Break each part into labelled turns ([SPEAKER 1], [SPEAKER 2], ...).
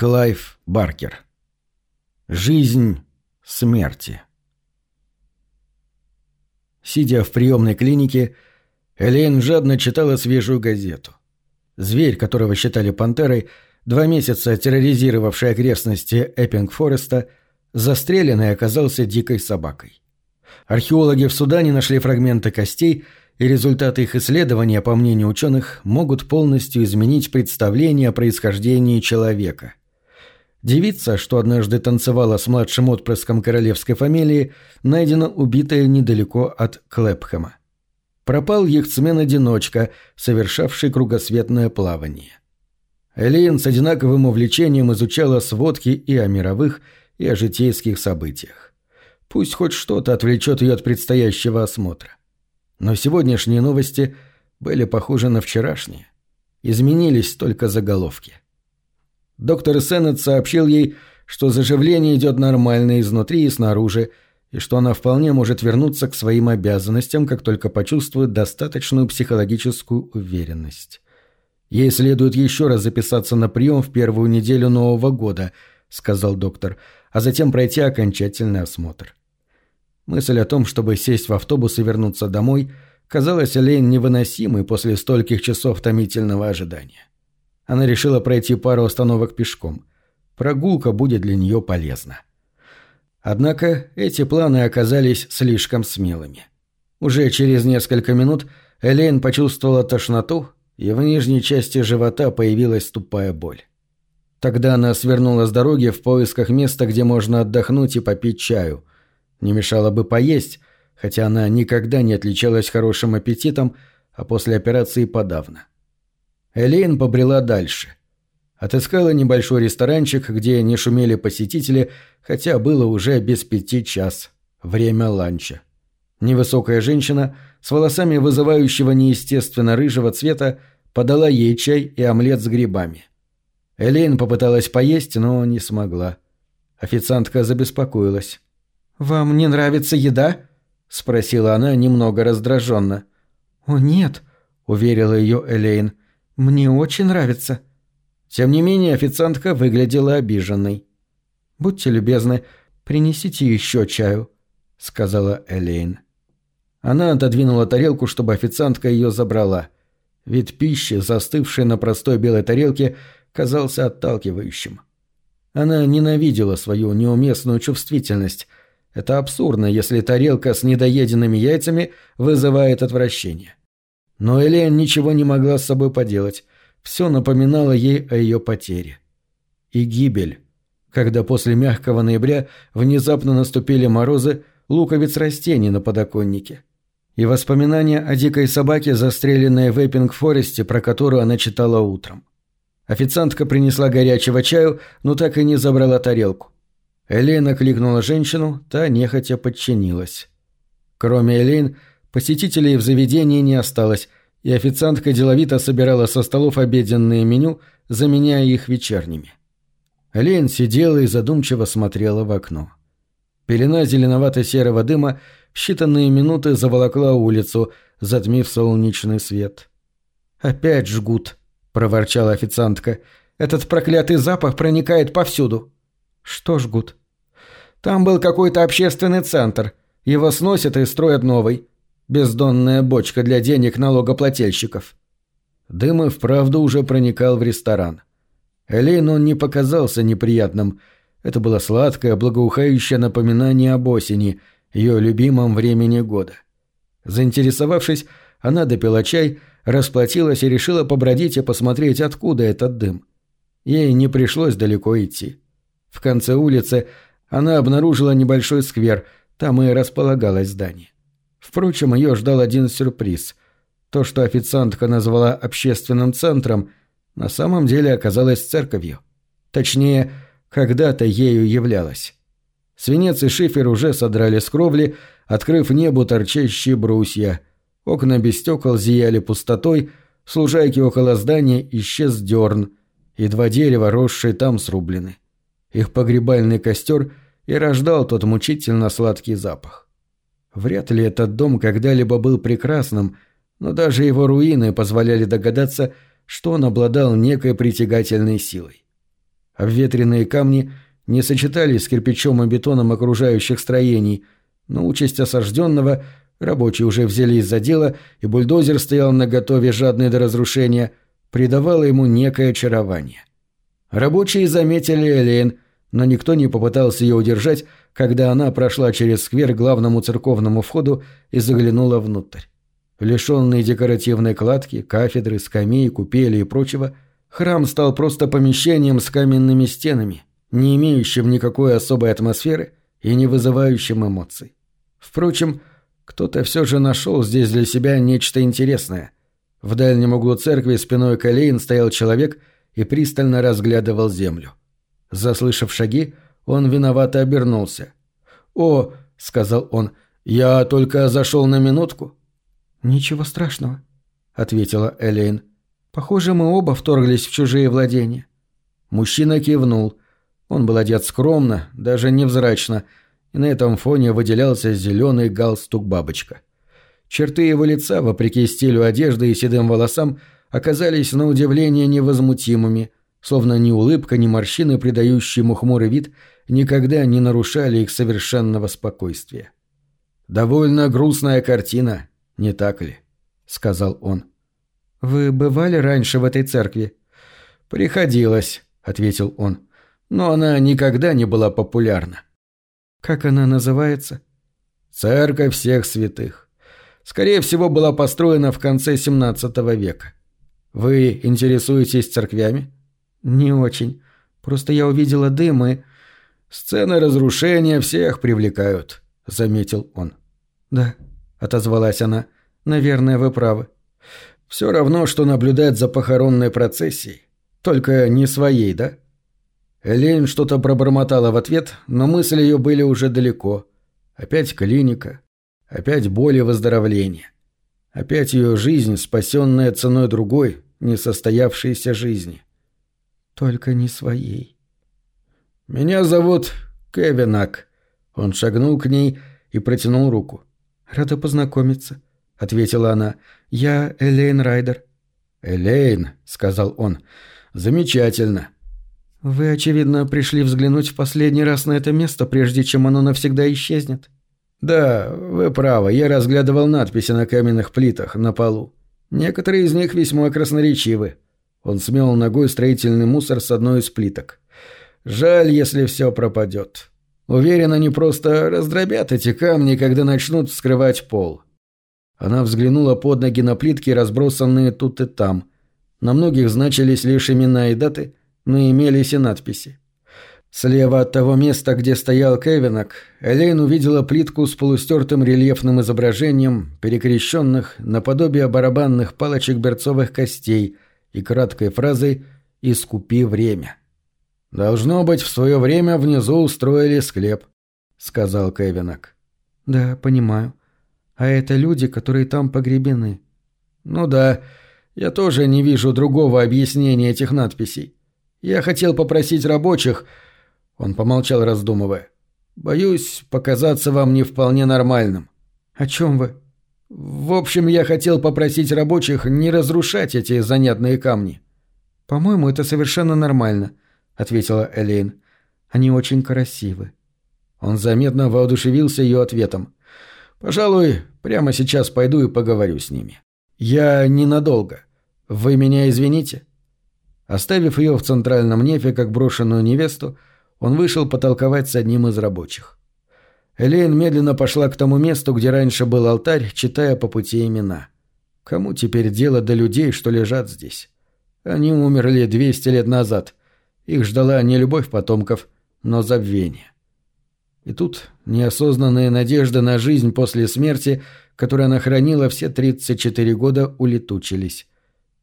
[SPEAKER 1] Клайв Баркер. Жизнь смерти. Сидя в приемной клиники, Элейн жадно читала свежую газету. Зверь, которого считали пантерой, два месяца терроризировавший окрестности Эппинг-Фореста, застрелен и оказался дикой собакой. Археологи в Судане нашли фрагменты костей – и результаты их исследования, по мнению ученых, могут полностью изменить представление о происхождении человека. Девица, что однажды танцевала с младшим отпрыском королевской фамилии, найдена убитая недалеко от Клэпхэма. Пропал яхтсмен-одиночка, совершавший кругосветное плавание. Элейн с одинаковым увлечением изучала сводки и о мировых, и о житейских событиях. Пусть хоть что-то отвлечет ее от предстоящего осмотра. Но сегодняшние новости были похожи на вчерашние. Изменились только заголовки. Доктор Сеннет сообщил ей, что заживление идет нормально изнутри и снаружи, и что она вполне может вернуться к своим обязанностям, как только почувствует достаточную психологическую уверенность. Ей следует еще раз записаться на прием в первую неделю Нового года, сказал доктор, а затем пройти окончательный осмотр. Мысль о том, чтобы сесть в автобус и вернуться домой, казалась Элейн невыносимой после стольких часов томительного ожидания. Она решила пройти пару остановок пешком. Прогулка будет для нее полезна. Однако эти планы оказались слишком смелыми. Уже через несколько минут Элейн почувствовала тошноту, и в нижней части живота появилась тупая боль. Тогда она свернула с дороги в поисках места, где можно отдохнуть и попить чаю – не мешало бы поесть, хотя она никогда не отличалась хорошим аппетитом, а после операции подавно. Элейн побрела дальше. Отыскала небольшой ресторанчик, где не шумели посетители, хотя было уже без пяти час. Время ланча. Невысокая женщина с волосами вызывающего неестественно рыжего цвета подала ей чай и омлет с грибами. Элейн попыталась поесть, но не смогла. Официантка забеспокоилась. «Вам не нравится еда?» — спросила она немного раздраженно. «О, нет», — уверила ее Элейн. «Мне очень нравится». Тем не менее официантка выглядела обиженной. «Будьте любезны, принесите еще чаю», — сказала Элейн. Она отодвинула тарелку, чтобы официантка ее забрала. Вид пищи, застывшей на простой белой тарелке, казался отталкивающим. Она ненавидела свою неуместную чувствительность — это абсурдно, если тарелка с недоеденными яйцами вызывает отвращение. Но Элен ничего не могла с собой поделать. Все напоминало ей о ее потере. И гибель. Когда после мягкого ноября внезапно наступили морозы луковиц растений на подоконнике. И воспоминания о дикой собаке, застреленной в Эппинг-Форесте, про которую она читала утром. Официантка принесла горячего чаю, но так и не забрала тарелку. Элейн кликнула женщину, та нехотя подчинилась. Кроме Элейн, посетителей в заведении не осталось, и официантка деловито собирала со столов обеденные меню, заменяя их вечерними. Элейн сидела и задумчиво смотрела в окно. Пелена зеленовато-серого дыма в считанные минуты заволокла улицу, затмив солнечный свет. «Опять жгут», — проворчала официантка. «Этот проклятый запах проникает повсюду». «Что жгут?» Там был какой-то общественный центр. Его сносят и строят новый. Бездонная бочка для денег налогоплательщиков. Дым и вправду уже проникал в ресторан. Элейн он не показался неприятным. Это было сладкое, благоухающее напоминание об осени, ее любимом времени года. Заинтересовавшись, она допила чай, расплатилась и решила побродить и посмотреть, откуда этот дым. Ей не пришлось далеко идти. В конце улицы она обнаружила небольшой сквер, там и располагалось здание. Впрочем, ее ждал один сюрприз. То, что официантка назвала общественным центром, на самом деле оказалось церковью. Точнее, когда-то ею являлась. Свинец и шифер уже содрали с кровли, открыв небу торчащие брусья. Окна без стекол зияли пустотой, с около здания исчез дерн, и два дерева, росшие там, срублены. Их погребальный костер и рождал тот мучительно сладкий запах. Вряд ли этот дом когда-либо был прекрасным, но даже его руины позволяли догадаться, что он обладал некой притягательной силой. Обветренные камни не сочетались с кирпичом и бетоном окружающих строений, но участь осажденного рабочие уже взялись за дело, и бульдозер стоял наготове жадный до разрушения, придавала ему некое очарование. Рабочие заметили Элейн, но никто не попытался ее удержать, когда она прошла через сквер к главному церковному входу и заглянула внутрь. Лишенный декоративной кладки, кафедры, скамей, купели и прочего, храм стал просто помещением с каменными стенами, не имеющим никакой особой атмосферы и не вызывающим эмоций. Впрочем, кто-то все же нашел здесь для себя нечто интересное. В дальнем углу церкви спиной к Элейн стоял человек и пристально разглядывал землю. Заслышав шаги, он виновато обернулся. «О», — сказал он, — «я только зашел на минутку».
[SPEAKER 2] «Ничего страшного», — ответила Элейн. «Похоже, мы оба вторглись в чужие владения».
[SPEAKER 1] Мужчина кивнул. Он был одет скромно, даже невзрачно, и на этом фоне выделялся зеленый галстук-бабочка. Черты его лица, вопреки стилю одежды и седым волосам, оказались на удивление невозмутимыми, словно ни улыбка, ни морщины, придающие ему хмурый вид, никогда не нарушали их совершенного спокойствия. «Довольно грустная картина, не так ли?» — сказал он.
[SPEAKER 2] «Вы бывали раньше в этой церкви?»
[SPEAKER 1] «Приходилось», — ответил он. «Но она никогда не была популярна».
[SPEAKER 2] «Как она называется?»
[SPEAKER 1] «Церковь всех святых. Скорее всего, была построена в конце XVII века. Вы интересуетесь церквями?»
[SPEAKER 2] «Не очень. Просто я увидела дым и...»
[SPEAKER 1] «Сцены разрушения всех привлекают», — заметил он.
[SPEAKER 2] «Да», — отозвалась она. «Наверное, вы правы».
[SPEAKER 1] «Все равно, что наблюдать за похоронной процессией. Только не своей, да?» Элейн что-то пробормотала в ответ, но мысли ее были уже далеко. Опять клиника. Опять боль и выздоровление. Опять ее жизнь, спасенная ценой другой, несостоявшейся жизни.
[SPEAKER 2] Только не своей.
[SPEAKER 1] «Меня зовут Кевинак». Он шагнул к ней и протянул руку.
[SPEAKER 2] «Рада познакомиться», — ответила она. «Я Элейн Райдер».
[SPEAKER 1] «Элейн», — сказал он. «Замечательно».
[SPEAKER 2] «Вы, очевидно, пришли взглянуть в последний раз на это место, прежде чем оно навсегда исчезнет».
[SPEAKER 1] «Да, вы правы, я разглядывал надписи на каменных плитах на полу. Некоторые из них весьма красноречивы. Он смел ногой строительный мусор с одной из плиток. Жаль, если все пропадет. Уверен, они просто раздробят эти камни, когда начнут вскрывать пол. Она взглянула под ноги на плитки, разбросанные тут и там. На многих значились лишь имена и даты, но имелись и надписи. Слева от того места, где стоял Кевинок, Элейн увидела плитку с полустертым рельефным изображением, перекрещенных наподобие барабанных палочек берцовых костей – и краткой фразой «Искупи время». «Должно быть, в свое время внизу устроили склеп», — сказал Кевинок.
[SPEAKER 2] «Да, понимаю. А это люди, которые там погребены».
[SPEAKER 1] «Ну да, я тоже не вижу другого объяснения этих надписей. Я хотел попросить рабочих...» Он помолчал, раздумывая. «Боюсь показаться вам не вполне нормальным».
[SPEAKER 2] «О чем вы?»
[SPEAKER 1] В общем, я хотел попросить рабочих не разрушать эти занятные камни.
[SPEAKER 2] По-моему, это совершенно нормально, ответила Элейн. Они очень красивы.
[SPEAKER 1] Он заметно воодушевился ее ответом. Пожалуй, прямо сейчас пойду и поговорю с ними. Я ненадолго. Вы меня извините. Оставив ее в центральном нефе как брошенную невесту, он вышел потолковать с одним из рабочих. Элейн медленно пошла к тому месту, где раньше был алтарь, читая по пути имена. Кому теперь дело до людей, что лежат здесь? Они умерли 200 лет назад. Их ждала не любовь потомков, но забвение. И тут неосознанные надежды на жизнь после смерти, которую она хранила все 34 года, улетучились.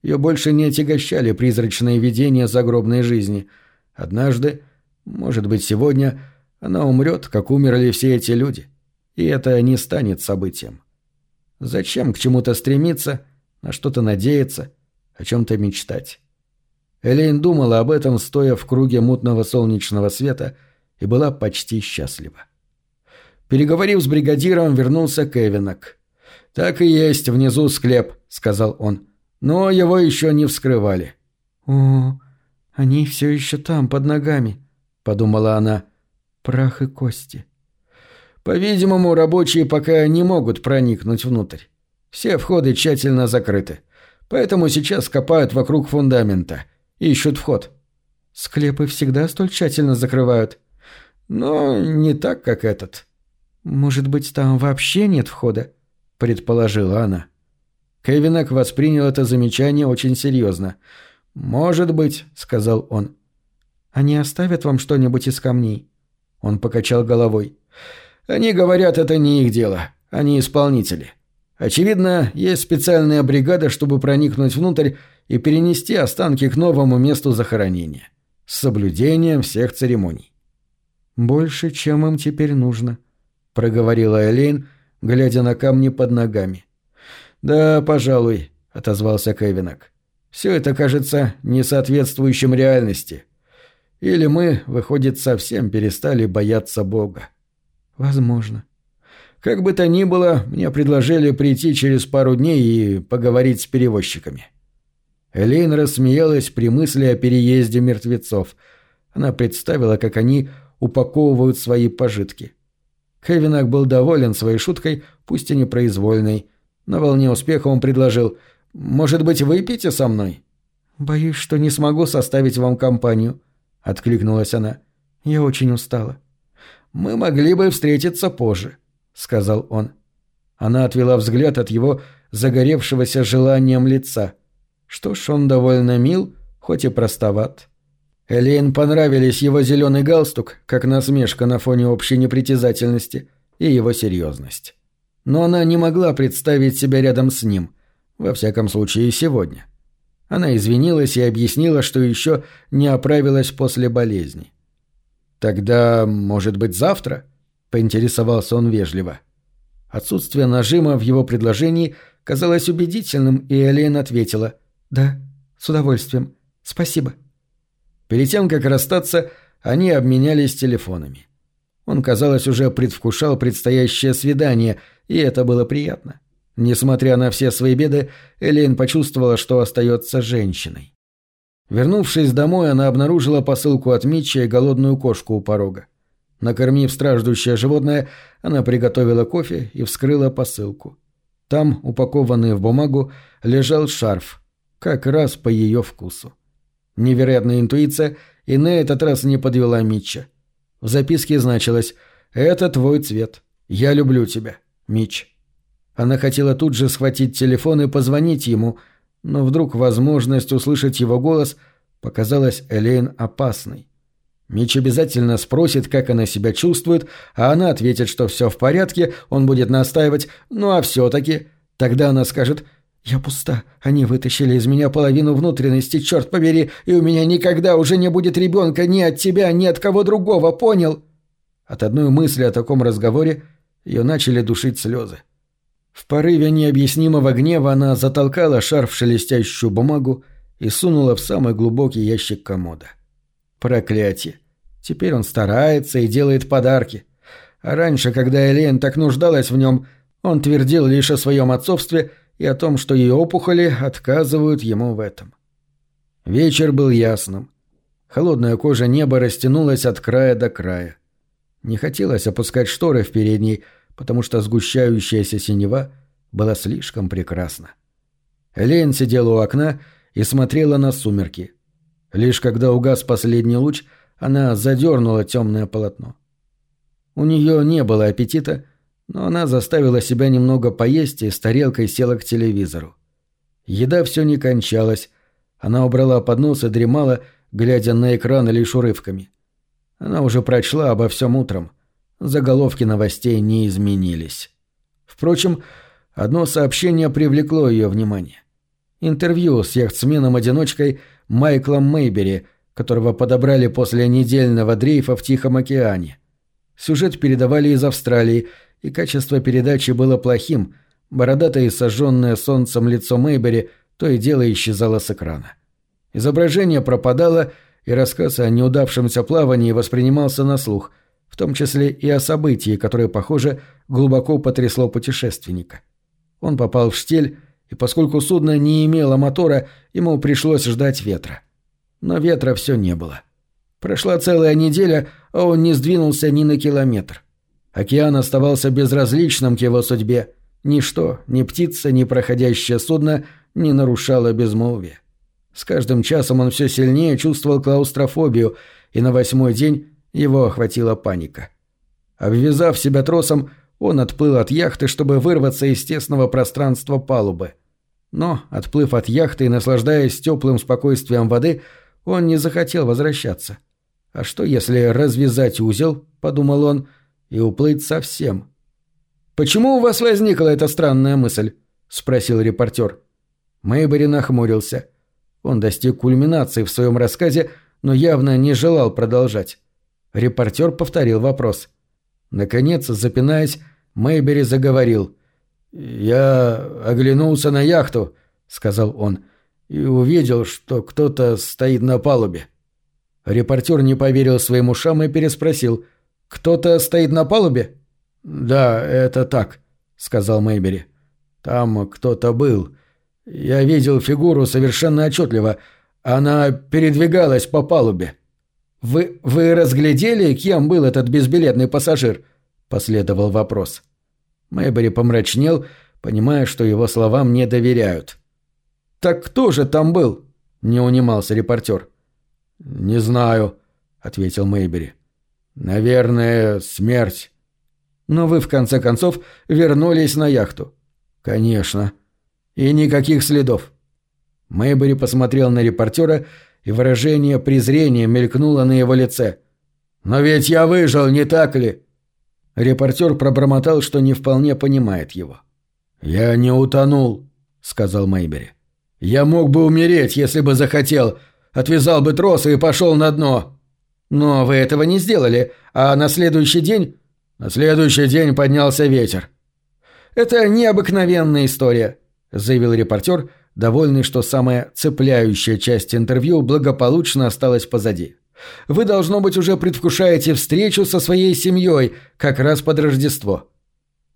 [SPEAKER 1] Ее больше не отягощали призрачные видения загробной жизни. Однажды, может быть сегодня, она умрет, как умерли все эти люди. И это не станет событием. Зачем к чему-то стремиться, на что-то надеяться, о чем-то мечтать? Элейн думала об этом, стоя в круге мутного солнечного света, и была почти счастлива. Переговорив с бригадиром, вернулся Кевинок. «Так и есть, внизу склеп», — сказал он. «Но его еще не вскрывали».
[SPEAKER 2] «О, «Они все еще там, под ногами», — подумала она. «Прах и кости».
[SPEAKER 1] По-видимому, рабочие пока не могут проникнуть внутрь. Все входы тщательно закрыты. Поэтому сейчас копают вокруг фундамента. Ищут вход.
[SPEAKER 2] Склепы всегда столь тщательно закрывают.
[SPEAKER 1] Но не так, как этот.
[SPEAKER 2] Может быть, там вообще нет входа? Предположила она.
[SPEAKER 1] Кевинок воспринял это замечание очень серьезно. «Может быть», — сказал он.
[SPEAKER 2] «Они оставят вам что-нибудь из камней?»
[SPEAKER 1] Он покачал головой. Они говорят, это не их дело. Они исполнители. Очевидно, есть специальная бригада, чтобы проникнуть внутрь и перенести останки к новому месту захоронения. С соблюдением всех церемоний.
[SPEAKER 2] «Больше, чем им теперь нужно», — проговорила Элейн, глядя на камни под ногами.
[SPEAKER 1] «Да, пожалуй», — отозвался Кевинок. «Все это кажется несоответствующим реальности. Или мы, выходит, совсем перестали бояться Бога».
[SPEAKER 2] Возможно.
[SPEAKER 1] Как бы то ни было, мне предложили прийти через пару дней и поговорить с перевозчиками. Элейн рассмеялась при мысли о переезде мертвецов. Она представила, как они упаковывают свои пожитки. Кевинак был доволен своей шуткой, пусть и непроизвольной. На волне успеха он предложил «Может быть, выпьете со мной?»
[SPEAKER 2] «Боюсь, что не смогу составить вам компанию», — откликнулась она. «Я очень устала».
[SPEAKER 1] «Мы могли бы встретиться позже», — сказал он. Она отвела взгляд от его загоревшегося желанием лица. Что ж, он довольно мил, хоть и простоват. Элейн понравились его зеленый галстук, как насмешка на фоне общей непритязательности, и его серьезность. Но она не могла представить себя рядом с ним, во всяком случае сегодня. Она извинилась и объяснила, что еще не оправилась после болезни. «Тогда, может быть, завтра?» — поинтересовался он вежливо. Отсутствие нажима в его предложении казалось убедительным, и Элейн ответила «Да, с удовольствием. Спасибо». Перед тем, как расстаться, они обменялись телефонами. Он, казалось, уже предвкушал предстоящее свидание, и это было приятно. Несмотря на все свои беды, Элейн почувствовала, что остается женщиной. Вернувшись домой, она обнаружила посылку от Митча и голодную кошку у порога. Накормив страждущее животное, она приготовила кофе и вскрыла посылку. Там, упакованный в бумагу, лежал шарф, как раз по ее вкусу. Невероятная интуиция и на этот раз не подвела Митча. В записке значилось «Это твой цвет. Я люблю тебя, Митч». Она хотела тут же схватить телефон и позвонить ему – но вдруг возможность услышать его голос показалась Элейн опасной. Мич обязательно спросит, как она себя чувствует, а она ответит, что все в порядке, он будет настаивать, ну а все-таки... Тогда она скажет «Я пуста, они вытащили из меня половину внутренности, черт побери, и у меня никогда уже не будет ребенка ни от тебя, ни от кого другого, понял?» От одной мысли о таком разговоре ее начали душить слезы. В порыве необъяснимого гнева она затолкала шар в шелестящую бумагу и сунула в самый глубокий ящик комода. Проклятие. Теперь он старается и делает подарки. А раньше, когда Элен так нуждалась в нем, он твердил лишь о своем отцовстве и о том, что ее опухоли отказывают ему в этом. Вечер был ясным. Холодная кожа неба растянулась от края до края. Не хотелось опускать шторы в передней, потому что сгущающаяся синева была слишком прекрасна. Элейн сидела у окна и смотрела на сумерки. Лишь когда угас последний луч, она задернула темное полотно. У нее не было аппетита, но она заставила себя немного поесть и с тарелкой села к телевизору. Еда все не кончалась. Она убрала поднос и дремала, глядя на экран лишь урывками. Она уже прочла обо всем утром. Заголовки новостей не изменились. Впрочем, одно сообщение привлекло ее внимание. Интервью с яхтсменом-одиночкой Майклом Мейбери, которого подобрали после недельного дрейфа в Тихом океане. Сюжет передавали из Австралии, и качество передачи было плохим, бородатое и сожженное солнцем лицо Мейбери то и дело исчезало с экрана. Изображение пропадало, и рассказ о неудавшемся плавании воспринимался на слух – в том числе и о событии, которое, похоже, глубоко потрясло путешественника. Он попал в штиль, и поскольку судно не имело мотора, ему пришлось ждать ветра. Но ветра все не было. Прошла целая неделя, а он не сдвинулся ни на километр. Океан оставался безразличным к его судьбе. Ничто, ни птица, ни проходящее судно не нарушало безмолвие. С каждым часом он все сильнее чувствовал клаустрофобию, и на восьмой день его охватила паника. Обвязав себя тросом, он отплыл от яхты, чтобы вырваться из тесного пространства палубы. Но, отплыв от яхты и наслаждаясь теплым спокойствием воды, он не захотел возвращаться. А что, если развязать узел, подумал он, и уплыть совсем? «Почему у вас возникла эта странная мысль?» — спросил репортер. Мэйбери нахмурился. Он достиг кульминации в своем рассказе, но явно не желал продолжать. Репортер повторил вопрос. Наконец, запинаясь, Мэйбери заговорил. «Я оглянулся на яхту», — сказал он, — «и увидел, что кто-то стоит на палубе». Репортер не поверил своим ушам и переспросил. «Кто-то стоит на палубе?» «Да, это так», — сказал Мэйбери. «Там кто-то был. Я видел фигуру совершенно отчетливо. Она передвигалась по палубе». «Вы, вы разглядели, кем был этот безбилетный пассажир?» — последовал вопрос. Мэйбери помрачнел, понимая, что его словам не доверяют. «Так кто же там был?» — не унимался репортер. «Не знаю», — ответил Мэйбери. «Наверное, смерть». «Но вы, в конце концов, вернулись на яхту». «Конечно. И никаких следов». Мэйбери посмотрел на репортера, и выражение презрения мелькнуло на его лице. «Но ведь я выжил, не так ли?» Репортер пробормотал, что не вполне понимает его. «Я не утонул», — сказал Мэйбери. «Я мог бы умереть, если бы захотел, отвязал бы тросы и пошел на дно. Но вы этого не сделали, а на следующий день... На следующий день поднялся ветер. Это необыкновенная история, заявил репортер, довольный, что самая цепляющая часть интервью благополучно осталась позади. Вы, должно быть, уже предвкушаете встречу со своей семьей, как раз под Рождество.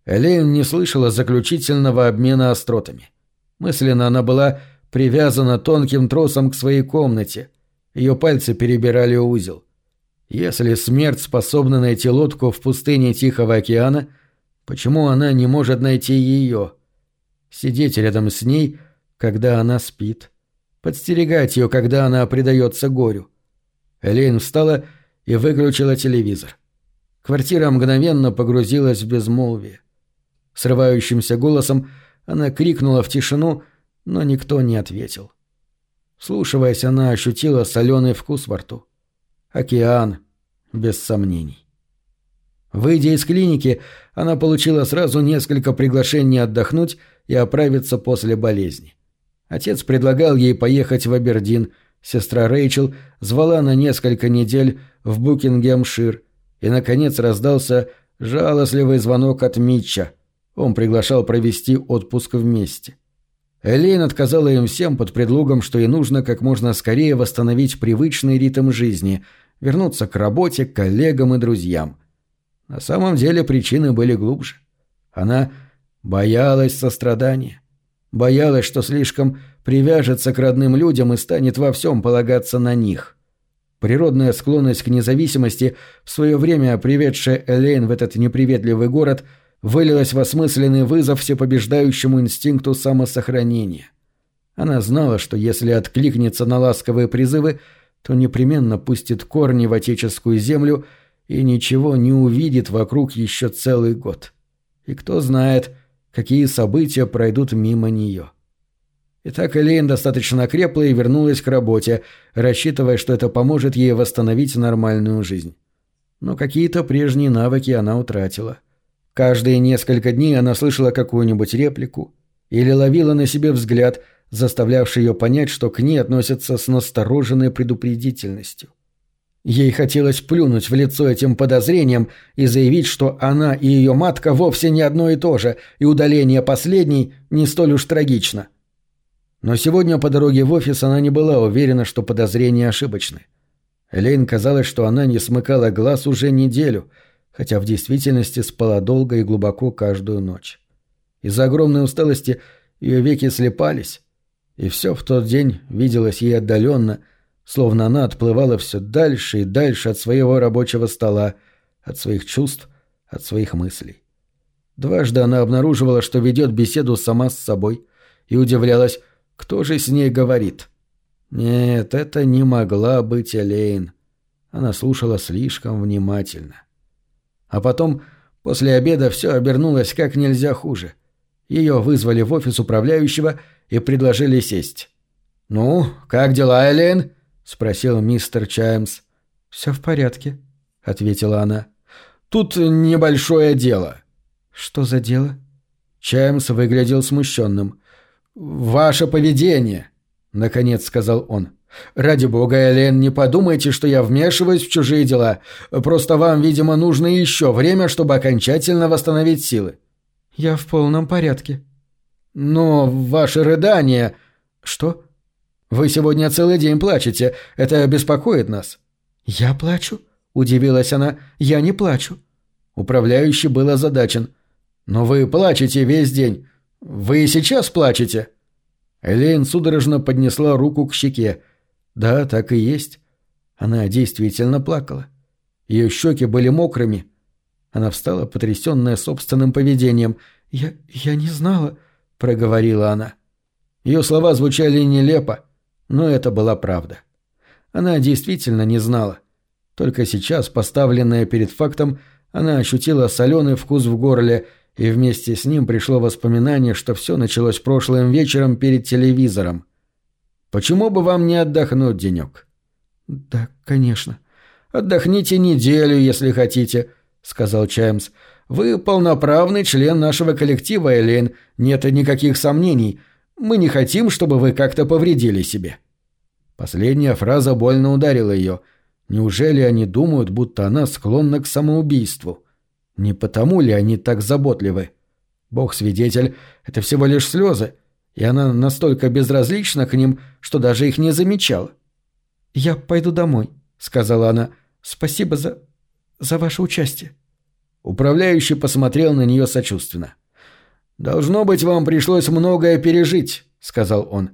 [SPEAKER 1] Элейн не слышала заключительного обмена остротами. Мысленно она была привязана тонким тросом к своей комнате. Ее пальцы перебирали узел. Если смерть способна найти лодку в пустыне Тихого океана, почему она не может найти ее? Сидеть рядом с ней, когда она спит. Подстерегать ее, когда она предается горю. Элейн встала и выключила телевизор. Квартира мгновенно погрузилась в безмолвие. Срывающимся голосом она крикнула в тишину — но никто не ответил. Слушиваясь, она ощутила соленый вкус во рту. Океан, без сомнений. Выйдя из клиники, она получила сразу несколько приглашений отдохнуть и оправиться после болезни. Отец предлагал ей поехать в Абердин, сестра Рэйчел звала на несколько недель в Букингемшир, и, наконец, раздался жалостливый звонок от Митча. Он приглашал провести отпуск вместе. Элейн отказала им всем под предлогом, что ей нужно как можно скорее восстановить привычный ритм жизни, вернуться к работе, к коллегам и друзьям. На самом деле причины были глубже. Она боялась сострадания. Боялась, что слишком привяжется к родным людям и станет во всем полагаться на них. Природная склонность к независимости, в свое время приведшая Элейн в этот неприветливый город – вылилась в осмысленный вызов всепобеждающему инстинкту самосохранения. Она знала, что если откликнется на ласковые призывы, то непременно пустит корни в отеческую землю и ничего не увидит вокруг еще целый год. И кто знает, какие события пройдут мимо нее. Итак, Элейн достаточно крепла и вернулась к работе, рассчитывая, что это поможет ей восстановить нормальную жизнь. Но какие-то прежние навыки она утратила – Каждые несколько дней она слышала какую-нибудь реплику или ловила на себе взгляд, заставлявший ее понять, что к ней относятся с настороженной предупредительностью. Ей хотелось плюнуть в лицо этим подозрением и заявить, что она и ее матка вовсе не одно и то же, и удаление последней не столь уж трагично. Но сегодня по дороге в офис она не была уверена, что подозрения ошибочны. Элейн казалось, что она не смыкала глаз уже неделю – хотя в действительности спала долго и глубоко каждую ночь. Из-за огромной усталости ее веки слепались, и все в тот день виделось ей отдаленно, словно она отплывала все дальше и дальше от своего рабочего стола, от своих чувств, от своих мыслей. Дважды она обнаруживала, что ведет беседу сама с собой, и удивлялась, кто же с ней говорит. Нет, это не могла быть Элейн. Она слушала слишком внимательно. А потом, после обеда, все обернулось как нельзя хуже. Ее вызвали в офис управляющего и предложили сесть. «Ну, как дела, Элейн?» — спросил мистер Чаймс.
[SPEAKER 2] «Все в порядке», — ответила она.
[SPEAKER 1] «Тут небольшое дело».
[SPEAKER 2] «Что за дело?»
[SPEAKER 1] Чаймс выглядел смущенным. «Ваше поведение», — наконец сказал он. «Ради бога, Элен, не подумайте, что я вмешиваюсь в чужие дела. Просто вам, видимо, нужно еще время, чтобы окончательно восстановить силы».
[SPEAKER 2] «Я в полном порядке».
[SPEAKER 1] «Но ваши рыдания...»
[SPEAKER 2] «Что?»
[SPEAKER 1] «Вы сегодня целый день плачете. Это беспокоит нас».
[SPEAKER 2] «Я плачу?» — удивилась она. «Я не плачу».
[SPEAKER 1] Управляющий был озадачен. «Но вы плачете весь день. Вы и сейчас плачете?» Элейн судорожно поднесла руку к щеке. Да, так и есть. Она действительно плакала. Ее щеки были мокрыми. Она встала, потрясенная собственным поведением.
[SPEAKER 2] «Я... я не знала», — проговорила она.
[SPEAKER 1] Ее слова звучали нелепо, но это была правда. Она действительно не знала. Только сейчас, поставленная перед фактом, она ощутила соленый вкус в горле — и вместе с ним пришло воспоминание, что все началось прошлым вечером перед телевизором. «Почему бы вам не отдохнуть денек?»
[SPEAKER 2] «Да, конечно».
[SPEAKER 1] «Отдохните неделю, если хотите», — сказал Чаймс. «Вы полноправный член нашего коллектива, Элейн, нет никаких сомнений. Мы не хотим, чтобы вы как-то повредили себе». Последняя фраза больно ударила ее. Неужели они думают, будто она склонна к самоубийству?» Не потому ли они так заботливы? Бог свидетель, это всего лишь слезы, и она настолько безразлична к ним, что даже их не замечала.
[SPEAKER 2] «Я пойду домой», — сказала она. «Спасибо за... за ваше участие».
[SPEAKER 1] Управляющий посмотрел на нее сочувственно. «Должно быть, вам пришлось многое пережить», — сказал он.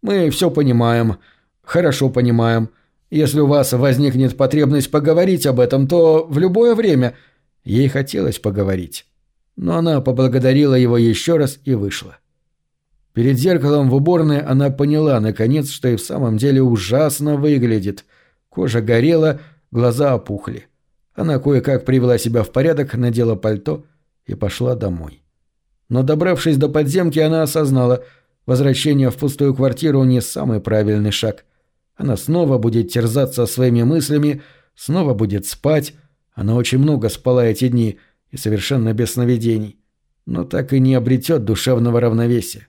[SPEAKER 1] «Мы все понимаем, хорошо понимаем. Если у вас возникнет потребность поговорить об этом, то в любое время Ей хотелось поговорить. Но она поблагодарила его еще раз и вышла. Перед зеркалом в уборной она поняла, наконец, что и в самом деле ужасно выглядит. Кожа горела, глаза опухли. Она кое-как привела себя в порядок, надела пальто и пошла домой. Но добравшись до подземки, она осознала, возвращение в пустую квартиру не самый правильный шаг. Она снова будет терзаться своими мыслями, снова будет спать, она очень много спала эти дни и совершенно без сновидений, но так и не обретет душевного равновесия.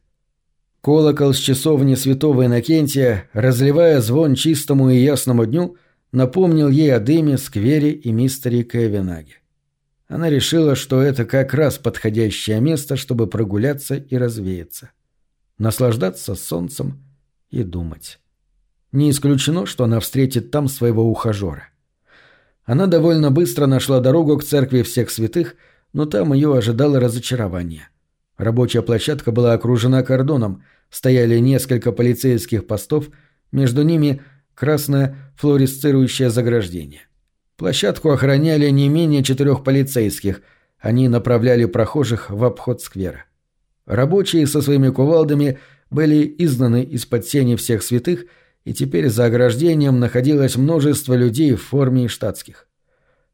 [SPEAKER 1] Колокол с часовни святого Иннокентия, разливая звон чистому и ясному дню, напомнил ей о дыме, сквере и мистере Кевинаге. Она решила, что это как раз подходящее место, чтобы прогуляться и развеяться. Наслаждаться солнцем и думать. Не исключено, что она встретит там своего ухажера. Она довольно быстро нашла дорогу к церкви всех святых, но там ее ожидало разочарование. Рабочая площадка была окружена кордоном, стояли несколько полицейских постов, между ними красное флуоресцирующее заграждение. Площадку охраняли не менее четырех полицейских, они направляли прохожих в обход сквера. Рабочие со своими кувалдами были изгнаны из-под сени всех святых и теперь за ограждением находилось множество людей в форме штатских.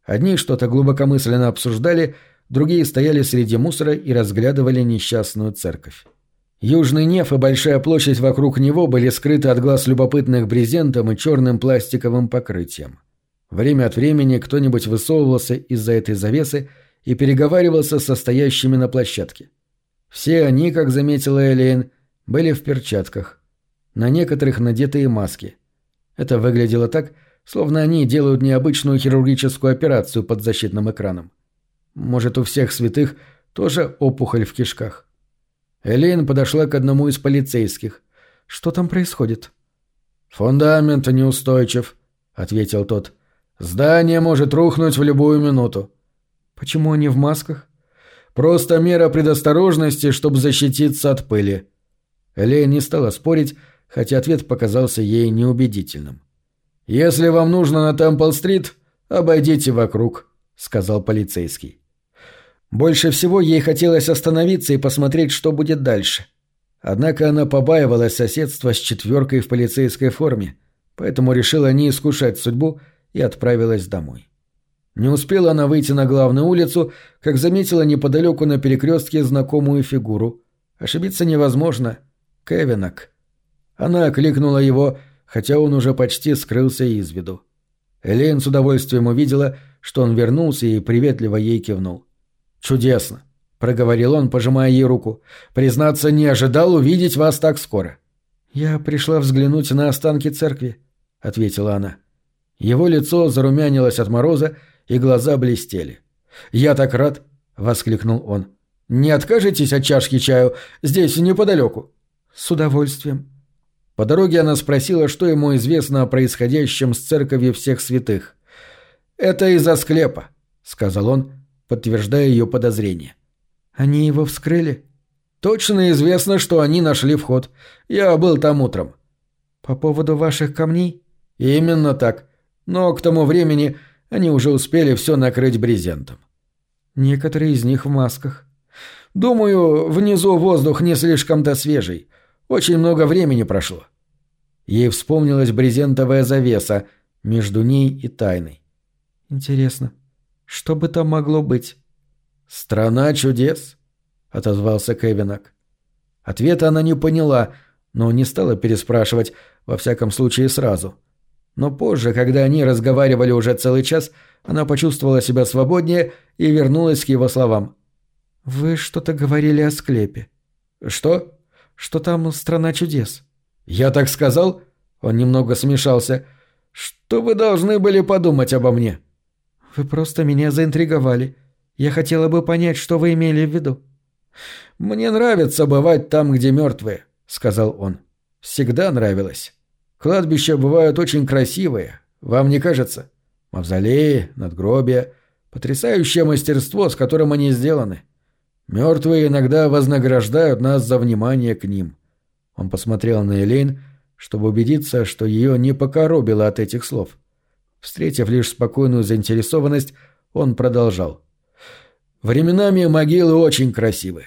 [SPEAKER 1] Одни что-то глубокомысленно обсуждали, другие стояли среди мусора и разглядывали несчастную церковь. Южный неф и большая площадь вокруг него были скрыты от глаз любопытных брезентом и черным пластиковым покрытием. Время от времени кто-нибудь высовывался из-за этой завесы и переговаривался со стоящими на площадке. Все они, как заметила Элейн, были в перчатках – на некоторых надетые маски. Это выглядело так, словно они делают необычную хирургическую операцию под защитным экраном. Может, у всех святых тоже опухоль в кишках. Элейн подошла к одному из полицейских. «Что там происходит?» «Фундамент неустойчив», — ответил тот. «Здание может рухнуть в любую минуту».
[SPEAKER 2] «Почему они в масках?»
[SPEAKER 1] «Просто мера предосторожности, чтобы защититься от пыли». Элейн не стала спорить, хотя ответ показался ей неубедительным. «Если вам нужно на Темпл-стрит, обойдите вокруг», — сказал полицейский. Больше всего ей хотелось остановиться и посмотреть, что будет дальше. Однако она побаивалась соседства с четверкой в полицейской форме, поэтому решила не искушать судьбу и отправилась домой. Не успела она выйти на главную улицу, как заметила неподалеку на перекрестке знакомую фигуру. Ошибиться невозможно. Кевинок. Она окликнула его, хотя он уже почти скрылся из виду. Элейн с удовольствием увидела, что он вернулся и приветливо ей кивнул. «Чудесно», — проговорил он, пожимая ей руку. «Признаться, не ожидал увидеть вас так скоро».
[SPEAKER 2] «Я пришла взглянуть на останки церкви», — ответила она.
[SPEAKER 1] Его лицо зарумянилось от мороза, и глаза блестели. «Я так рад!» — воскликнул он. «Не откажетесь от чашки чаю? Здесь неподалеку».
[SPEAKER 2] «С удовольствием».
[SPEAKER 1] По дороге она спросила, что ему известно о происходящем с церковью всех святых. «Это из-за склепа», — сказал он, подтверждая ее подозрение.
[SPEAKER 2] «Они его вскрыли?»
[SPEAKER 1] «Точно известно, что они нашли вход. Я был там утром».
[SPEAKER 2] «По поводу ваших камней?»
[SPEAKER 1] «Именно так. Но к тому времени они уже успели все накрыть брезентом.
[SPEAKER 2] Некоторые из них в масках.
[SPEAKER 1] Думаю, внизу воздух не слишком-то свежий. Очень много времени прошло. Ей вспомнилась брезентовая завеса между ней и тайной.
[SPEAKER 2] Интересно, что бы там могло быть?
[SPEAKER 1] «Страна чудес», — отозвался Кевинак. Ответа она не поняла, но не стала переспрашивать, во всяком случае сразу. Но позже, когда они разговаривали уже целый час, она почувствовала себя свободнее и вернулась к его словам.
[SPEAKER 2] «Вы что-то говорили о склепе».
[SPEAKER 1] «Что?»
[SPEAKER 2] «Что там страна чудес».
[SPEAKER 1] «Я так сказал?» Он немного смешался. «Что вы должны были подумать обо мне?»
[SPEAKER 2] «Вы просто меня заинтриговали. Я хотела бы понять, что вы имели в виду».
[SPEAKER 1] «Мне нравится бывать там, где мертвые», — сказал он. «Всегда нравилось». Кладбища бывают очень красивые, вам не кажется? Мавзолеи, надгробия, потрясающее мастерство, с которым они сделаны. Мертвые иногда вознаграждают нас за внимание к ним. Он посмотрел на Элейн, чтобы убедиться, что ее не покоробило от этих слов. Встретив лишь спокойную заинтересованность, он продолжал. «Временами могилы очень красивы.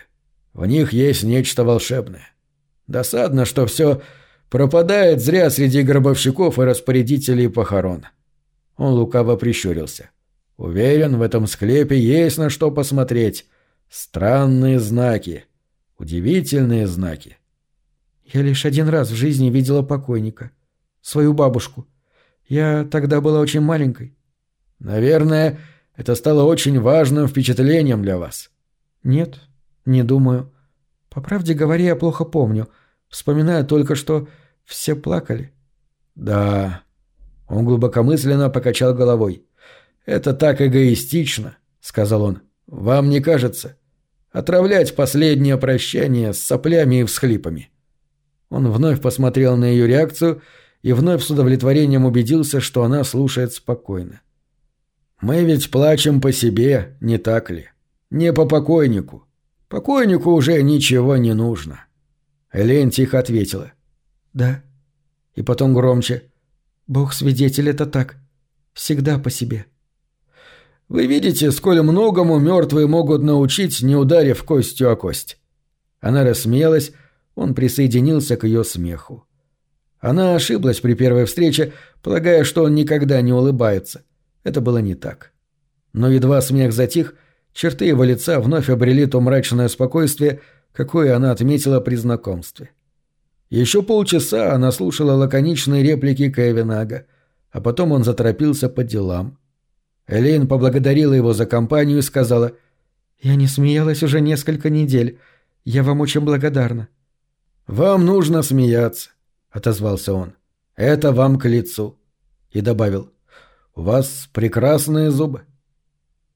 [SPEAKER 1] В них есть нечто волшебное. Досадно, что все пропадает зря среди гробовщиков и распорядителей похорон. Он лукаво прищурился. Уверен, в этом склепе есть на что посмотреть. Странные знаки. Удивительные знаки.
[SPEAKER 2] Я лишь один раз в жизни видела покойника. Свою бабушку. Я тогда была очень маленькой.
[SPEAKER 1] Наверное, это стало очень важным впечатлением для вас.
[SPEAKER 2] Нет, не думаю. По правде говоря, я плохо помню — Вспоминаю только, что все плакали.
[SPEAKER 1] Да. Он глубокомысленно покачал головой. Это так эгоистично, сказал он. Вам не кажется? Отравлять последнее прощание с соплями и всхлипами. Он вновь посмотрел на ее реакцию и вновь с удовлетворением убедился, что она слушает спокойно. «Мы ведь плачем по себе, не так ли? Не по покойнику. Покойнику уже ничего не нужно». Элейн тихо ответила.
[SPEAKER 2] «Да».
[SPEAKER 1] И потом громче.
[SPEAKER 2] «Бог свидетель, это так. Всегда по себе».
[SPEAKER 1] «Вы видите, сколь многому мертвые могут научить, не ударив костью о кость». Она рассмеялась, он присоединился к ее смеху. Она ошиблась при первой встрече, полагая, что он никогда не улыбается. Это было не так. Но едва смех затих, черты его лица вновь обрели то мрачное спокойствие, какое она отметила при знакомстве. Еще полчаса она слушала лаконичные реплики Кевинага, а потом он заторопился по делам. Элейн поблагодарила его за компанию и сказала «Я не смеялась уже несколько недель. Я вам очень благодарна». «Вам нужно смеяться», — отозвался он. «Это вам к лицу». И добавил «У вас прекрасные зубы».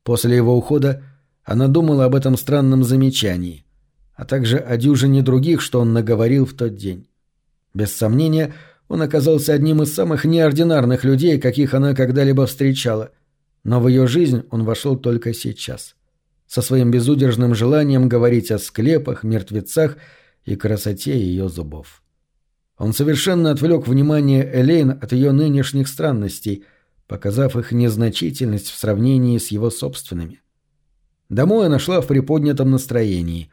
[SPEAKER 1] После его ухода она думала об этом странном замечании — а также о дюжине других, что он наговорил в тот день. Без сомнения, он оказался одним из самых неординарных людей, каких она когда-либо встречала, но в ее жизнь он вошел только сейчас, со своим безудержным желанием говорить о склепах, мертвецах и красоте ее зубов. Он совершенно отвлек внимание Элейн от ее нынешних странностей, показав их незначительность в сравнении с его собственными. Домой она шла в приподнятом настроении.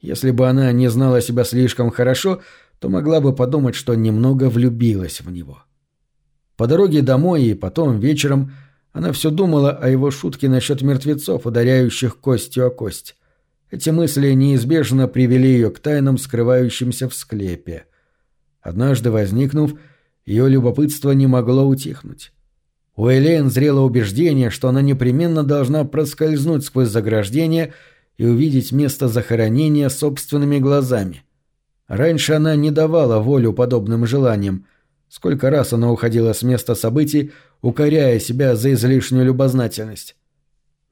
[SPEAKER 1] Если бы она не знала себя слишком хорошо, то могла бы подумать, что немного влюбилась в него. По дороге домой и потом вечером она все думала о его шутке насчет мертвецов, ударяющих костью о кость. Эти мысли неизбежно привели ее к тайнам, скрывающимся в склепе. Однажды возникнув, ее любопытство не могло утихнуть. У Элейн зрело убеждение, что она непременно должна проскользнуть сквозь заграждение и увидеть место захоронения собственными глазами. Раньше она не давала волю подобным желаниям. Сколько раз она уходила с места событий, укоряя себя за излишнюю любознательность.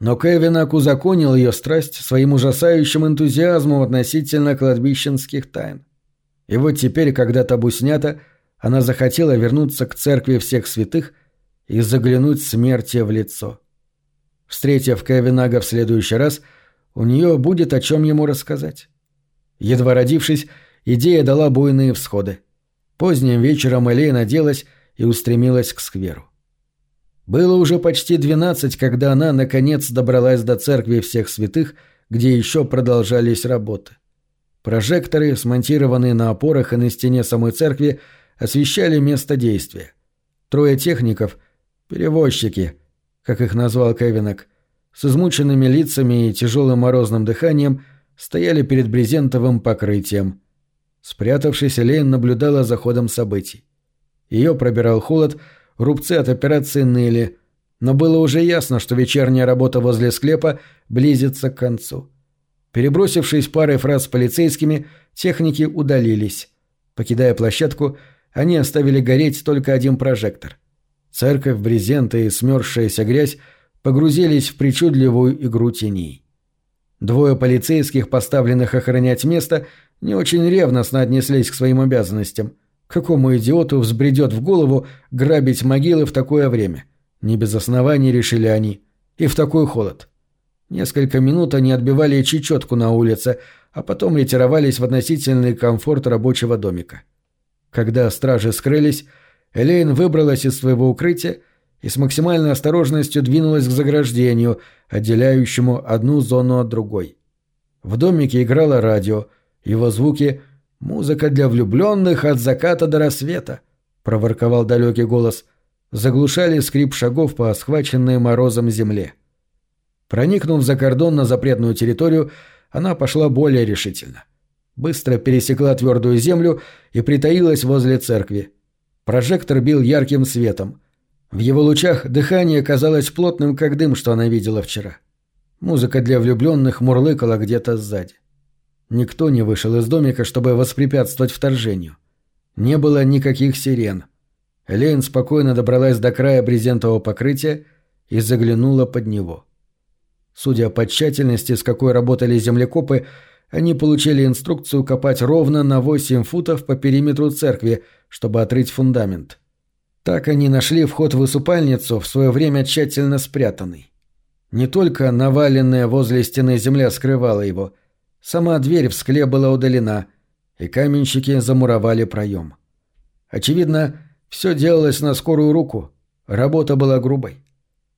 [SPEAKER 1] Но Кевинак узаконил ее страсть своим ужасающим энтузиазмом относительно кладбищенских тайн. И вот теперь, когда табу снято, она захотела вернуться к церкви всех святых и заглянуть смерти в лицо. Встретив Кевинага в следующий раз, у нее будет о чем ему рассказать. Едва родившись, идея дала буйные всходы. Поздним вечером Элейн оделась и устремилась к скверу. Было уже почти двенадцать, когда она, наконец, добралась до церкви всех святых, где еще продолжались работы. Прожекторы, смонтированные на опорах и на стене самой церкви, освещали место действия. Трое техников, перевозчики, как их назвал Кевинок, с измученными лицами и тяжелым морозным дыханием, стояли перед брезентовым покрытием. Спрятавшись, Лейн наблюдала за ходом событий. Ее пробирал холод, рубцы от операции ныли, но было уже ясно, что вечерняя работа возле склепа близится к концу. Перебросившись парой фраз с полицейскими, техники удалились. Покидая площадку, они оставили гореть только один прожектор. Церковь, брезент и смерзшаяся грязь погрузились в причудливую игру теней. Двое полицейских, поставленных охранять место, не очень ревностно отнеслись к своим обязанностям – Какому идиоту взбредет в голову грабить могилы в такое время? Не без оснований решили они. И в такой холод. Несколько минут они отбивали чечетку на улице, а потом ретировались в относительный комфорт рабочего домика. Когда стражи скрылись, Элейн выбралась из своего укрытия и с максимальной осторожностью двинулась к заграждению, отделяющему одну зону от другой. В домике играло радио, его звуки «Музыка для влюбленных от заката до рассвета», — проворковал далекий голос. Заглушали скрип шагов по схваченной морозом земле. Проникнув за кордон на запретную территорию, она пошла более решительно. Быстро пересекла твердую землю и притаилась возле церкви. Прожектор бил ярким светом. В его лучах дыхание казалось плотным, как дым, что она видела вчера. Музыка для влюбленных мурлыкала где-то сзади. Никто не вышел из домика, чтобы воспрепятствовать вторжению. Не было никаких сирен. Лейн спокойно добралась до края брезентового покрытия и заглянула под него. Судя по тщательности, с какой работали землекопы, они получили инструкцию копать ровно на 8 футов по периметру церкви, чтобы отрыть фундамент. Так они нашли вход в усыпальницу, в свое время тщательно спрятанный. Не только наваленная возле стены земля скрывала его – Сама дверь в склеп была удалена, и каменщики замуровали проем. Очевидно, все делалось на скорую руку, работа была грубой.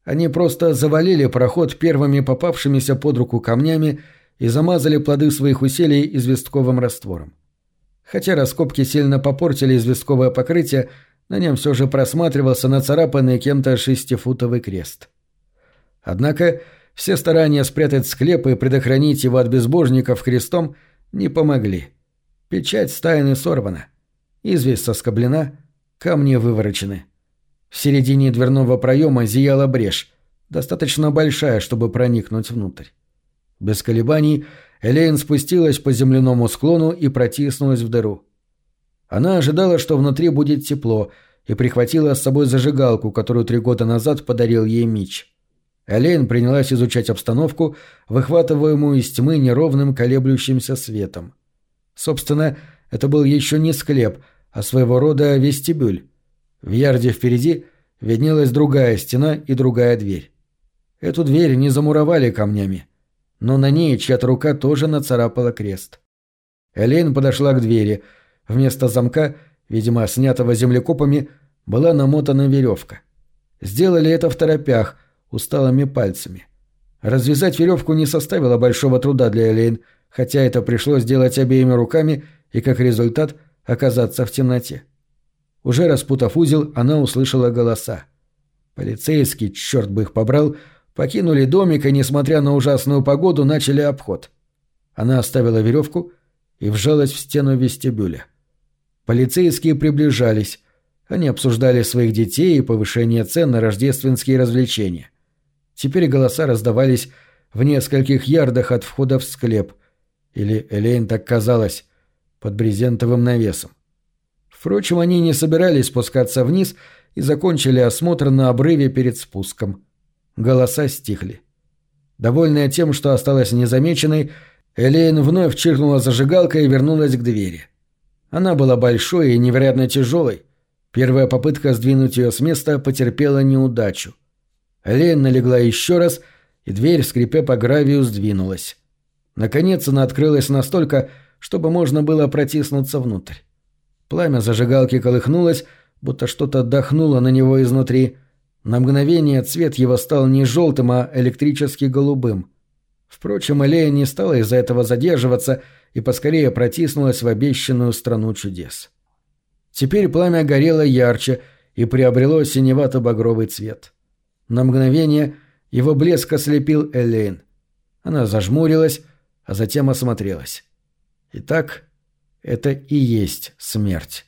[SPEAKER 1] Они просто завалили проход первыми попавшимися под руку камнями и замазали плоды своих усилий известковым раствором. Хотя раскопки сильно попортили известковое покрытие, на нем все же просматривался нацарапанный кем-то шестифутовый крест. Однако все старания спрятать склеп и предохранить его от безбожников крестом не помогли. Печать стайны сорвана. Известь соскоблена, камни выворочены. В середине дверного проема зияла брешь, достаточно большая, чтобы проникнуть внутрь. Без колебаний Элейн спустилась по земляному склону и протиснулась в дыру. Она ожидала, что внутри будет тепло, и прихватила с собой зажигалку, которую три года назад подарил ей Мич. Элейн принялась изучать обстановку, выхватываемую из тьмы неровным колеблющимся светом. Собственно, это был еще не склеп, а своего рода вестибюль. В ярде впереди виднелась другая стена и другая дверь. Эту дверь не замуровали камнями, но на ней чья-то рука тоже нацарапала крест. Элейн подошла к двери. Вместо замка видимо, снятого землекопами, была намотана веревка. Сделали это в торопях, усталыми пальцами. Развязать веревку не составило большого труда для Элейн, хотя это пришлось делать обеими руками и, как результат, оказаться в темноте. Уже распутав узел, она услышала голоса. Полицейский, черт бы их побрал, покинули домик и, несмотря на ужасную погоду, начали обход. Она оставила веревку и вжалась в стену вестибюля. Полицейские приближались. Они обсуждали своих детей и повышение цен на рождественские развлечения. Теперь голоса раздавались в нескольких ярдах от входа в склеп. Или Элейн так казалось, под брезентовым навесом. Впрочем, они не собирались спускаться вниз и закончили осмотр на обрыве перед спуском. Голоса стихли. Довольная тем, что осталась незамеченной, Элейн вновь чиркнула зажигалкой и вернулась к двери. Она была большой и невероятно тяжелой. Первая попытка сдвинуть ее с места потерпела неудачу. Элейн налегла еще раз, и дверь, скрипя по гравию, сдвинулась. Наконец она открылась настолько, чтобы можно было протиснуться внутрь. Пламя зажигалки колыхнулось, будто что-то отдохнуло на него изнутри. На мгновение цвет его стал не желтым, а электрически голубым. Впрочем, Элея не стала из-за этого задерживаться и поскорее протиснулась в обещанную страну чудес. Теперь пламя горело ярче и приобрело синевато-багровый цвет. На мгновение его блеск ослепил Элейн. Она зажмурилась, а затем осмотрелась. Итак, это и есть смерть.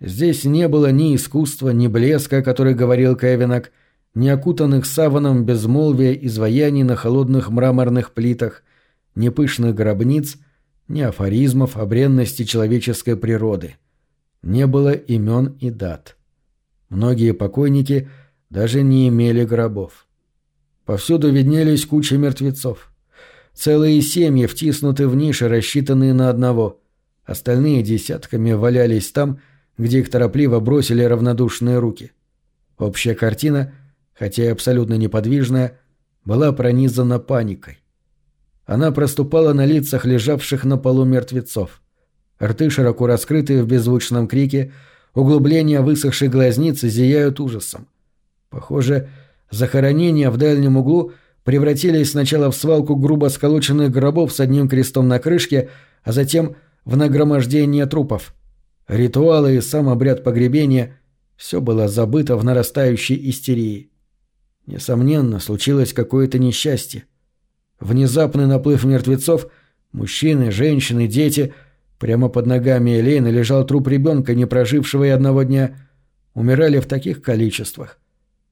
[SPEAKER 1] Здесь не было ни искусства, ни блеска, который говорил Кевинок, ни окутанных саваном безмолвия изваяний на холодных мраморных плитах, ни пышных гробниц, ни афоризмов о бренности человеческой природы. Не было имен и дат. Многие покойники даже не имели гробов. Повсюду виднелись кучи мертвецов. Целые семьи втиснуты в ниши, рассчитанные на одного. Остальные десятками валялись там, где их торопливо бросили равнодушные руки. Общая картина — хотя и абсолютно неподвижная, была пронизана паникой. Она проступала на лицах лежавших на полу мертвецов. Рты широко раскрытые в беззвучном крике, углубления высохшей глазницы зияют ужасом. Похоже, захоронения в дальнем углу превратились сначала в свалку грубо сколоченных гробов с одним крестом на крышке, а затем в нагромождение трупов. Ритуалы и сам обряд погребения — все было забыто в нарастающей истерии. Несомненно, случилось какое-то несчастье. Внезапный наплыв мертвецов, мужчины, женщины, дети, прямо под ногами Элейна лежал труп ребенка, не прожившего и одного дня, умирали в таких количествах,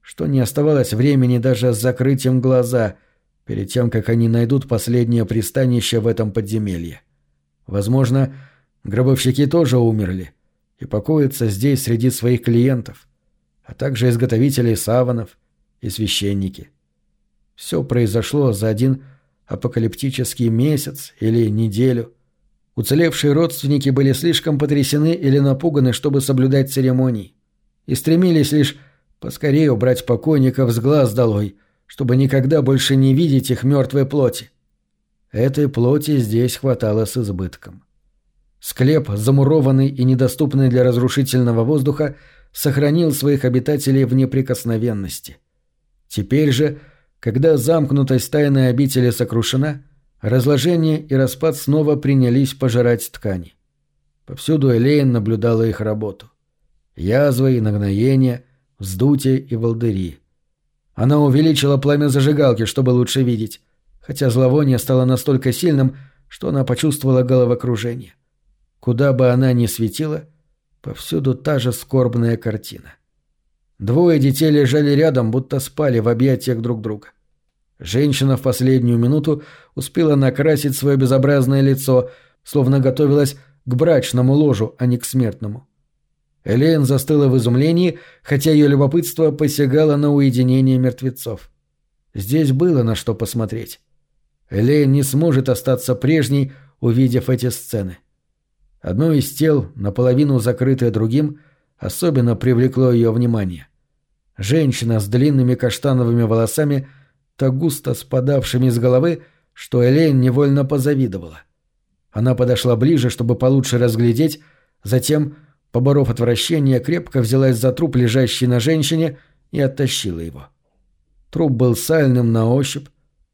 [SPEAKER 1] что не оставалось времени даже с закрытием глаза перед тем, как они найдут последнее пристанище в этом подземелье. Возможно, гробовщики тоже умерли и покоятся здесь среди своих клиентов, а также изготовителей саванов, и священники. Все произошло за один апокалиптический месяц или неделю. Уцелевшие родственники были слишком потрясены или напуганы, чтобы соблюдать церемонии, и стремились лишь поскорее убрать покойников с глаз долой, чтобы никогда больше не видеть их мертвой плоти. Этой плоти здесь хватало с избытком. Склеп, замурованный и недоступный для разрушительного воздуха, сохранил своих обитателей в неприкосновенности – Теперь же, когда замкнутость тайной обители сокрушена, разложение и распад снова принялись пожирать ткани. Повсюду Элейн наблюдала их работу. Язвы и нагноения, вздутие и волдыри. Она увеличила пламя зажигалки, чтобы лучше видеть, хотя зловоние стало настолько сильным, что она почувствовала головокружение. Куда бы она ни светила, повсюду та же скорбная картина. Двое детей лежали рядом, будто спали в объятиях друг друга. Женщина в последнюю минуту успела накрасить свое безобразное лицо, словно готовилась к брачному ложу, а не к смертному. Элейн застыла в изумлении, хотя ее любопытство посягало на уединение мертвецов. Здесь было на что посмотреть. Элейн не сможет остаться прежней, увидев эти сцены. Одно из тел, наполовину закрытое другим, особенно привлекло ее внимание. Женщина с длинными каштановыми волосами, так густо спадавшими с головы, что Элейн невольно позавидовала. Она подошла ближе, чтобы получше разглядеть, затем поборов отвращение, крепко взялась за труп, лежащий на женщине, и оттащила его. Труп был сальным на ощупь,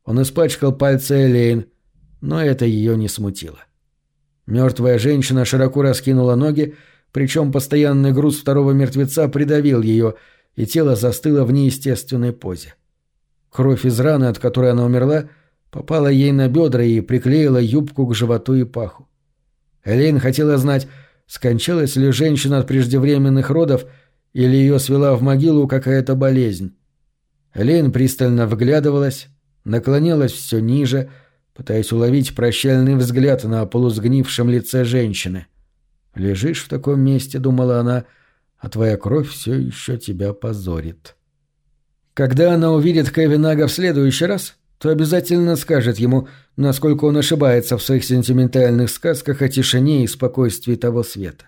[SPEAKER 1] он испачкал пальцы Элейн, но это ее не смутило. Мертвая женщина широко раскинула ноги, причем постоянный груз второго мертвеца придавил ее, и тело застыло в неестественной позе. Кровь из раны, от которой она умерла, попала ей на бедра и приклеила юбку к животу и паху. Элейн хотела знать, скончалась ли женщина от преждевременных родов или ее свела в могилу какая-то болезнь. Элейн пристально вглядывалась, наклонялась все ниже, пытаясь уловить прощальный взгляд на полусгнившем лице женщины. «Лежишь в таком месте», — думала она, — «а твоя кровь все еще тебя позорит». Когда она увидит Кевинага в следующий раз, то обязательно скажет ему, насколько он ошибается в своих сентиментальных сказках о тишине и спокойствии того света.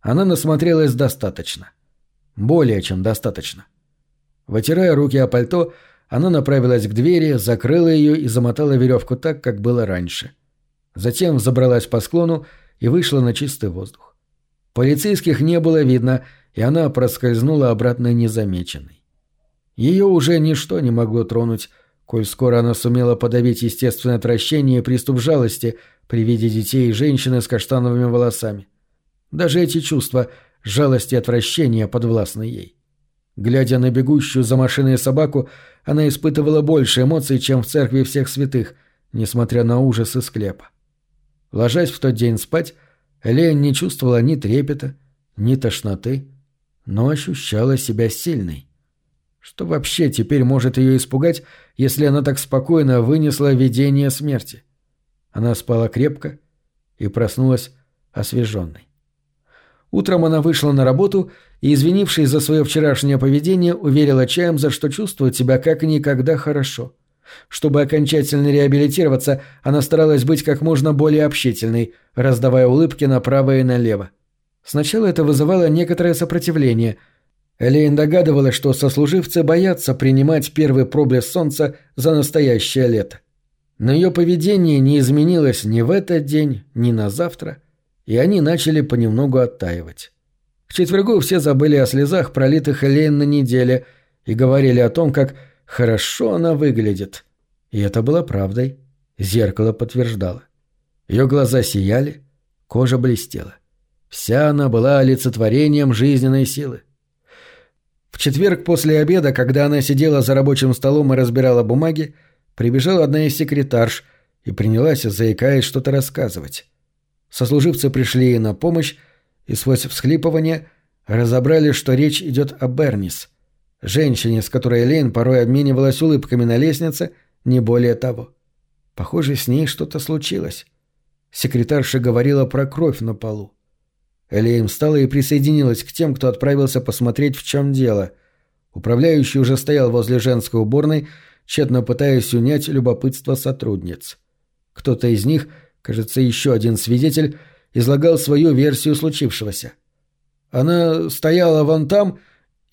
[SPEAKER 1] Она насмотрелась достаточно. Более чем достаточно. Вытирая руки о пальто, она направилась к двери, закрыла ее и замотала веревку так, как было раньше. Затем забралась по склону и вышла на чистый воздух. Полицейских не было видно, и она проскользнула обратно незамеченной. Ее уже ничто не могло тронуть, коль скоро она сумела подавить естественное отвращение и приступ жалости при виде детей и женщины с каштановыми волосами. Даже эти чувства, жалости и отвращения, подвластны ей. Глядя на бегущую за машиной собаку, она испытывала больше эмоций, чем в церкви всех святых, несмотря на ужасы склепа. Ложась в тот день спать, Элея не чувствовала ни трепета, ни тошноты, но ощущала себя сильной. Что вообще теперь может ее испугать, если она так спокойно вынесла видение смерти? Она спала крепко и проснулась освеженной. Утром она вышла на работу и, извинившись за свое вчерашнее поведение, уверила Чаймза, что чувствует себя как никогда хорошо. Чтобы окончательно реабилитироваться, она старалась быть как можно более общительной, раздавая улыбки направо и налево. Сначала это вызывало некоторое сопротивление – Элейн догадывалась, что сослуживцы боятся принимать первый проблеск солнца за настоящее лето. Но ее поведение не изменилось ни в этот день, ни на завтра, и они начали понемногу оттаивать. К четвергу все забыли о слезах, пролитых Элейн на неделе, и говорили о том, как хорошо она выглядит. И это было правдой. Зеркало подтверждало. Ее глаза сияли, кожа блестела. Вся она была олицетворением жизненной силы. В четверг после обеда, когда она сидела за рабочим столом и разбирала бумаги, прибежала одна из секретарш и принялась, заикаясь, что-то рассказывать. Сослуживцы пришли ей на помощь и сквозь всхлипывание разобрали, что речь идет о Бернис, женщине, с которой Лейн порой обменивалась улыбками на лестнице, не более того. Похоже, с ней что-то случилось. Секретарша говорила про кровь на полу. Элейн встала и присоединилась к тем, кто отправился посмотреть, в чем дело. Управляющий уже стоял возле женской уборной, тщетно пытаясь унять любопытство сотрудниц. Кто-то из них, кажется, еще один свидетель, излагал свою версию случившегося. Она стояла вон там,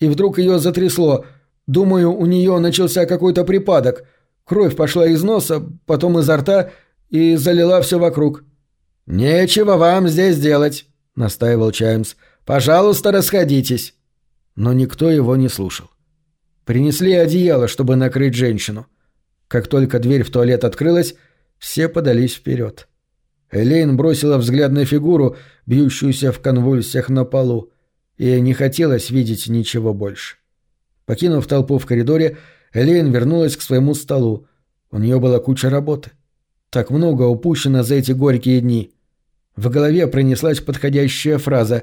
[SPEAKER 1] и вдруг ее затрясло. Думаю, у нее начался какой-то припадок. Кровь пошла из носа, потом изо рта и залила все вокруг. «Нечего вам здесь делать», — настаивал Чаймс. «Пожалуйста, расходитесь». Но никто его не слушал. Принесли одеяло, чтобы накрыть женщину. Как только дверь в туалет открылась, все подались вперед. Элейн бросила взгляд на фигуру, бьющуюся в конвульсиях на полу, и не хотелось видеть ничего больше. Покинув толпу в коридоре, Элейн вернулась к своему столу. У нее была куча работы. Так много упущено за эти горькие дни. В голове пронеслась подходящая фраза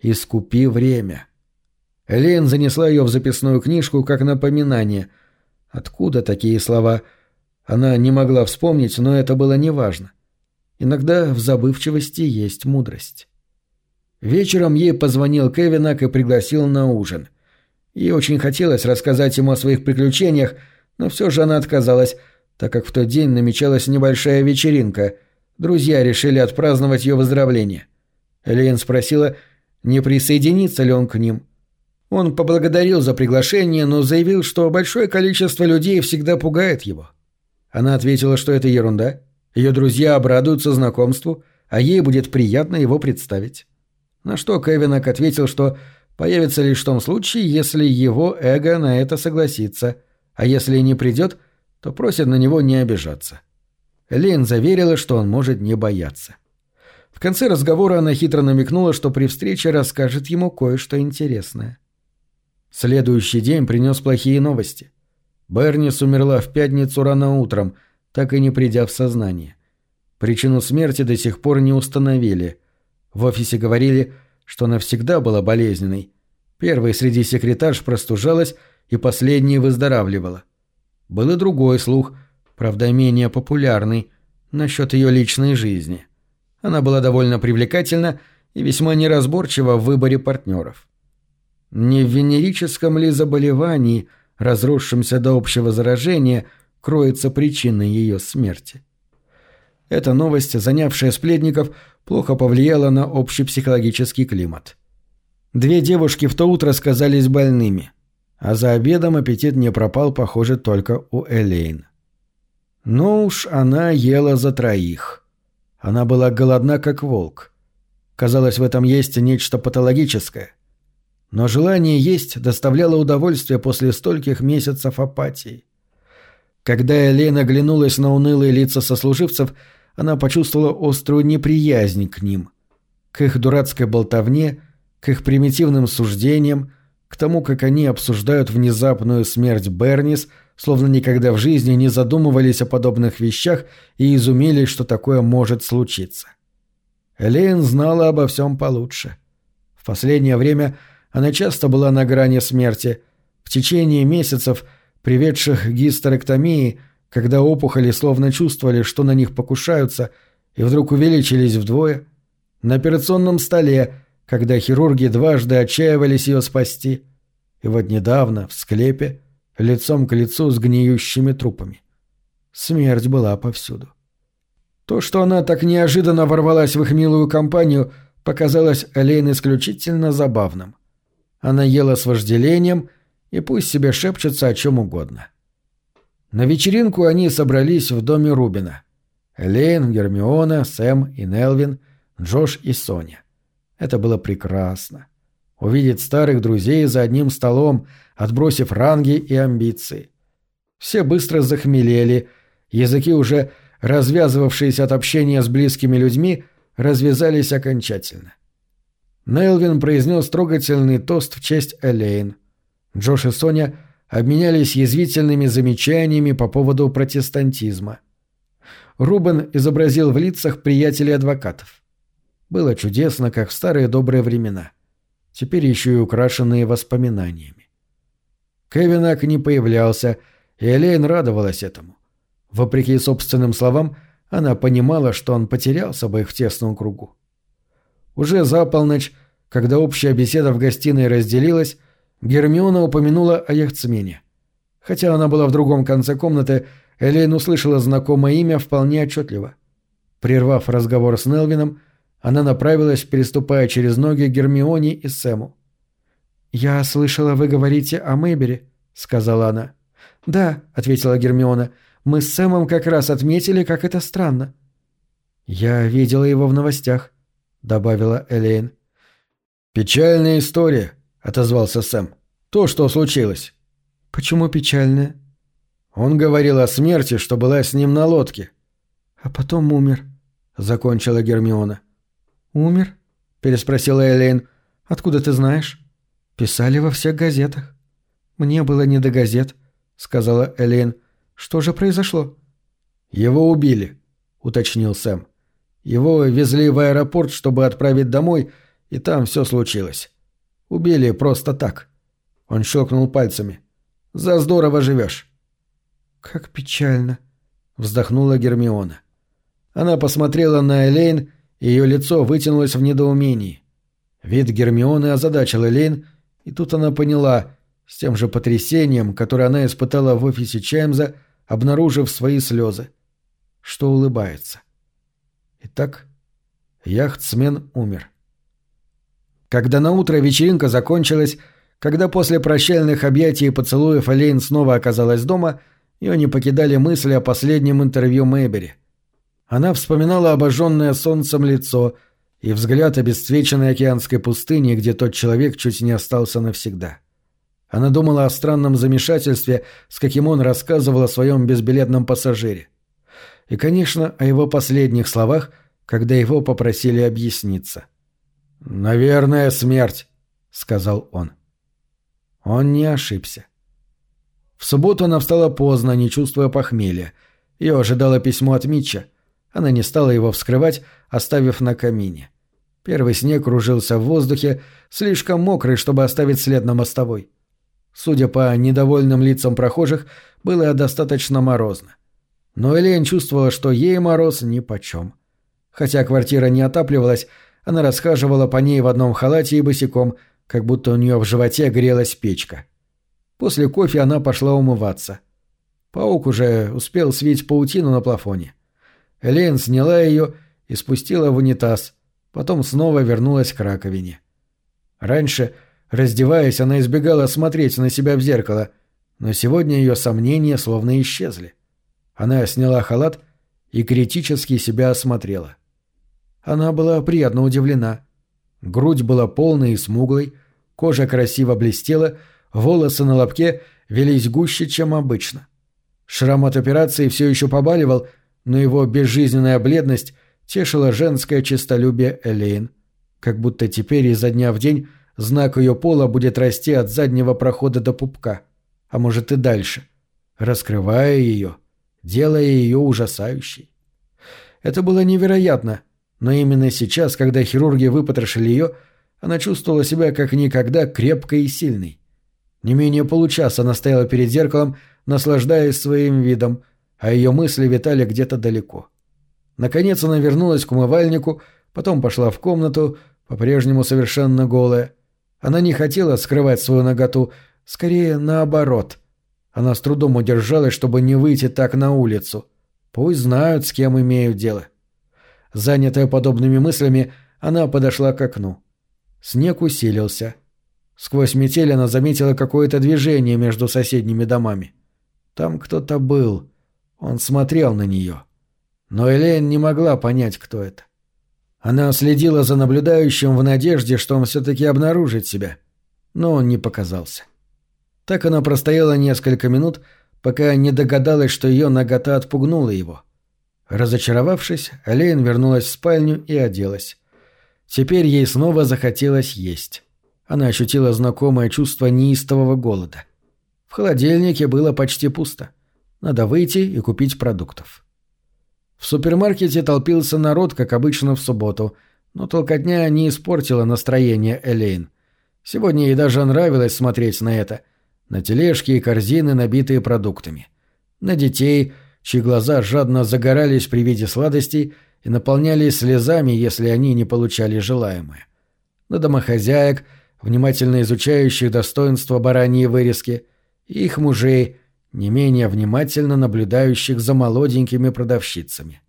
[SPEAKER 1] «Искупи время». Элейн занесла ее в записную книжку как напоминание. Откуда такие слова? Она не могла вспомнить, но это было неважно. Иногда в забывчивости есть мудрость. Вечером ей позвонил Кевинак и пригласил на ужин. Ей очень хотелось рассказать ему о своих приключениях, но все же она отказалась, так как в тот день намечалась небольшая вечеринка — Друзья решили отпраздновать ее выздоровление. Элейн спросила, не присоединится ли он к ним. Он поблагодарил за приглашение, но заявил, что большое количество людей всегда пугает его. Она ответила, что это ерунда. Ее друзья обрадуются знакомству, а ей будет приятно его представить. На что Кевинок ответил, что появится лишь в том случае, если его эго на это согласится, а если не придет, то просит на него не обижаться. Лейн заверила, что он может не бояться. В конце разговора она хитро намекнула, что при встрече расскажет ему кое-что интересное. Следующий день принес плохие новости. Бернис умерла в пятницу рано утром, так и не придя в сознание. Причину смерти до сих пор не установили. В офисе говорили, что она всегда была болезненной. Первой среди секретарш простужалась и последняя выздоравливала. Был и другой слух, правда менее популярный, насчет ее личной жизни. Она была довольно привлекательна и весьма неразборчива в выборе партнеров. Не в венерическом ли заболевании, разросшемся до общего заражения, кроется причина ее смерти? Эта новость, занявшая сплетников, плохо повлияла на общий психологический климат. Две девушки в то утро сказались больными, а за обедом аппетит не пропал, похоже, только у Элейн. Но уж она ела за троих. Она была голодна, как волк. Казалось, в этом есть нечто патологическое. Но желание есть доставляло удовольствие после стольких месяцев апатии. Когда Элейн оглянулась на унылые лица сослуживцев, она почувствовала острую неприязнь к ним, к их дурацкой болтовне, к их примитивным суждениям, к тому, как они обсуждают внезапную смерть Бернис, словно никогда в жизни не задумывались о подобных вещах и изумились, что такое может случиться. Элейн знала обо всем получше. В последнее время она часто была на грани смерти. В течение месяцев, приведших к гистерэктомии, когда опухоли словно чувствовали, что на них покушаются, и вдруг увеличились вдвое, на операционном столе, когда хирурги дважды отчаивались ее спасти, и вот недавно в склепе, лицом к лицу с гниющими трупами. Смерть была повсюду. То, что она так неожиданно ворвалась в их милую компанию, показалось Элейн исключительно забавным. Она ела с вожделением, и пусть себе шепчется о чем угодно. — на вечеринку они собрались в доме Рубина. Элейн, Гермиона, Сэм и Нелвин, Джош и Соня. Это было прекрасно. Увидеть старых друзей за одним столом, отбросив ранги и амбиции. Все быстро захмелели, языки, уже развязывавшиеся от общения с близкими людьми, развязались окончательно. Нелвин произнес трогательный тост в честь Элейн. Джош и Соня – обменялись язвительными замечаниями по поводу протестантизма. Рубен изобразил в лицах приятелей адвокатов. Было чудесно, как в старые добрые времена. Теперь еще и украшенные воспоминаниями. Кевинак не появлялся, и Элейн радовалась этому. Вопреки собственным словам, она понимала, что он потерялся бы их в тесном кругу. Уже за полночь, когда общая беседа в гостиной разделилась, Гермиона упомянула о яхтсмене. Хотя она была в другом конце комнаты, Элейн услышала знакомое имя вполне отчетливо. Прервав разговор с Нелвином, она направилась, переступая через ноги Гермионе и Сэму. «Я слышала, вы говорите о Мэйбере», — сказала она. «Да», — ответила Гермиона, — «мы с Сэмом как раз отметили, как это странно». «Я видела его в новостях», — добавила Элейн. «Печальная история», — отозвался Сэм. «То, что случилось». «Почему печальное?» «Он говорил о смерти, что была с ним на лодке». «А потом умер», — закончила Гермиона. «Умер?» — переспросила Элейн. «Откуда ты знаешь?» «Писали во всех газетах». «Мне было не до газет», — сказала Элейн. «Что же произошло?» «Его убили», — уточнил Сэм. «Его везли в аэропорт, чтобы отправить домой, и там все случилось. Убили просто так. Он щелкнул пальцами. За здорово живешь. Как печально, вздохнула Гермиона. Она посмотрела на Элейн, и ее лицо вытянулось в недоумении. Вид Гермионы озадачил Элейн, и тут она поняла, с тем же потрясением, которое она испытала в офисе Чаймза, обнаружив свои слезы, что улыбается. Итак, яхтсмен умер. Когда на утро вечеринка закончилась, когда после прощальных объятий и поцелуев Элейн снова оказалась дома, ее не покидали мысли о последнем интервью Мэйбери. Она вспоминала обожженное солнцем лицо, и взгляд обесцвеченной океанской пустыни, где тот человек чуть не остался навсегда. Она думала о странном замешательстве, с каким он рассказывал о своем безбилетном пассажире. И, конечно, о его последних словах, когда его попросили объясниться. «Наверное, смерть», — сказал он. Он не ошибся. В субботу она встала поздно, не чувствуя похмелья. Ее ожидало письмо от Митча. Она не стала его вскрывать, оставив на камине. Первый снег кружился в воздухе, слишком мокрый, чтобы оставить след на мостовой. Судя по недовольным лицам прохожих, было достаточно морозно. Но Элен чувствовала, что ей мороз нипочем. Хотя квартира не отапливалась, она расхаживала по ней в одном халате и босиком, как будто у нее в животе грелась печка. После кофе она пошла умываться. Паук уже успел свить паутину на плафоне. Элен сняла ее и спустила в унитаз, потом снова вернулась к раковине. Раньше, раздеваясь, она избегала смотреть на себя в зеркало, но сегодня ее сомнения словно исчезли. Она сняла халат и критически себя осмотрела. Она была приятно удивлена. Грудь была полной и смуглой, кожа красиво блестела, волосы на лобке велись гуще, чем обычно. Шрам от операции все еще побаливал, но его безжизненная бледность тешила женское честолюбие Элейн. Как будто теперь изо дня в день знак ее пола будет расти от заднего прохода до пупка, а может и дальше, раскрывая ее, делая ее ужасающей. Это было невероятно, но именно сейчас, когда хирурги выпотрошили ее, она чувствовала себя как никогда крепкой и сильной. Не менее получаса она стояла перед зеркалом, наслаждаясь своим видом, а ее мысли витали где-то далеко. Наконец она вернулась к умывальнику, потом пошла в комнату, по-прежнему совершенно голая. Она не хотела скрывать свою наготу, скорее наоборот. Она с трудом удержалась, чтобы не выйти так на улицу. Пусть знают, с кем имеют дело. Занятая подобными мыслями, она подошла к окну. Снег усилился. Сквозь метель она заметила какое-то движение между соседними домами. Там кто-то был. Он смотрел на нее. Но Элейн не могла понять, кто это. Она следила за наблюдающим в надежде, что он все-таки обнаружит себя. Но он не показался. Так она простояла несколько минут, пока не догадалась, что ее нагота отпугнула его. Разочаровавшись, Элейн вернулась в спальню и оделась. Теперь ей снова захотелось есть. Она ощутила знакомое чувство неистового голода. В холодильнике было почти пусто. Надо выйти и купить продуктов. В супермаркете толпился народ, как обычно в субботу, но толкотня не испортила настроение Элейн. Сегодня ей даже нравилось смотреть на это. На тележки и корзины, набитые продуктами. На детей, чьи глаза жадно загорались при виде сладостей и наполнялись слезами, если они не получали желаемое. На домохозяек, внимательно изучающих достоинства бараньей вырезки, и их мужей – не менее внимательно наблюдающих за молоденькими продавщицами.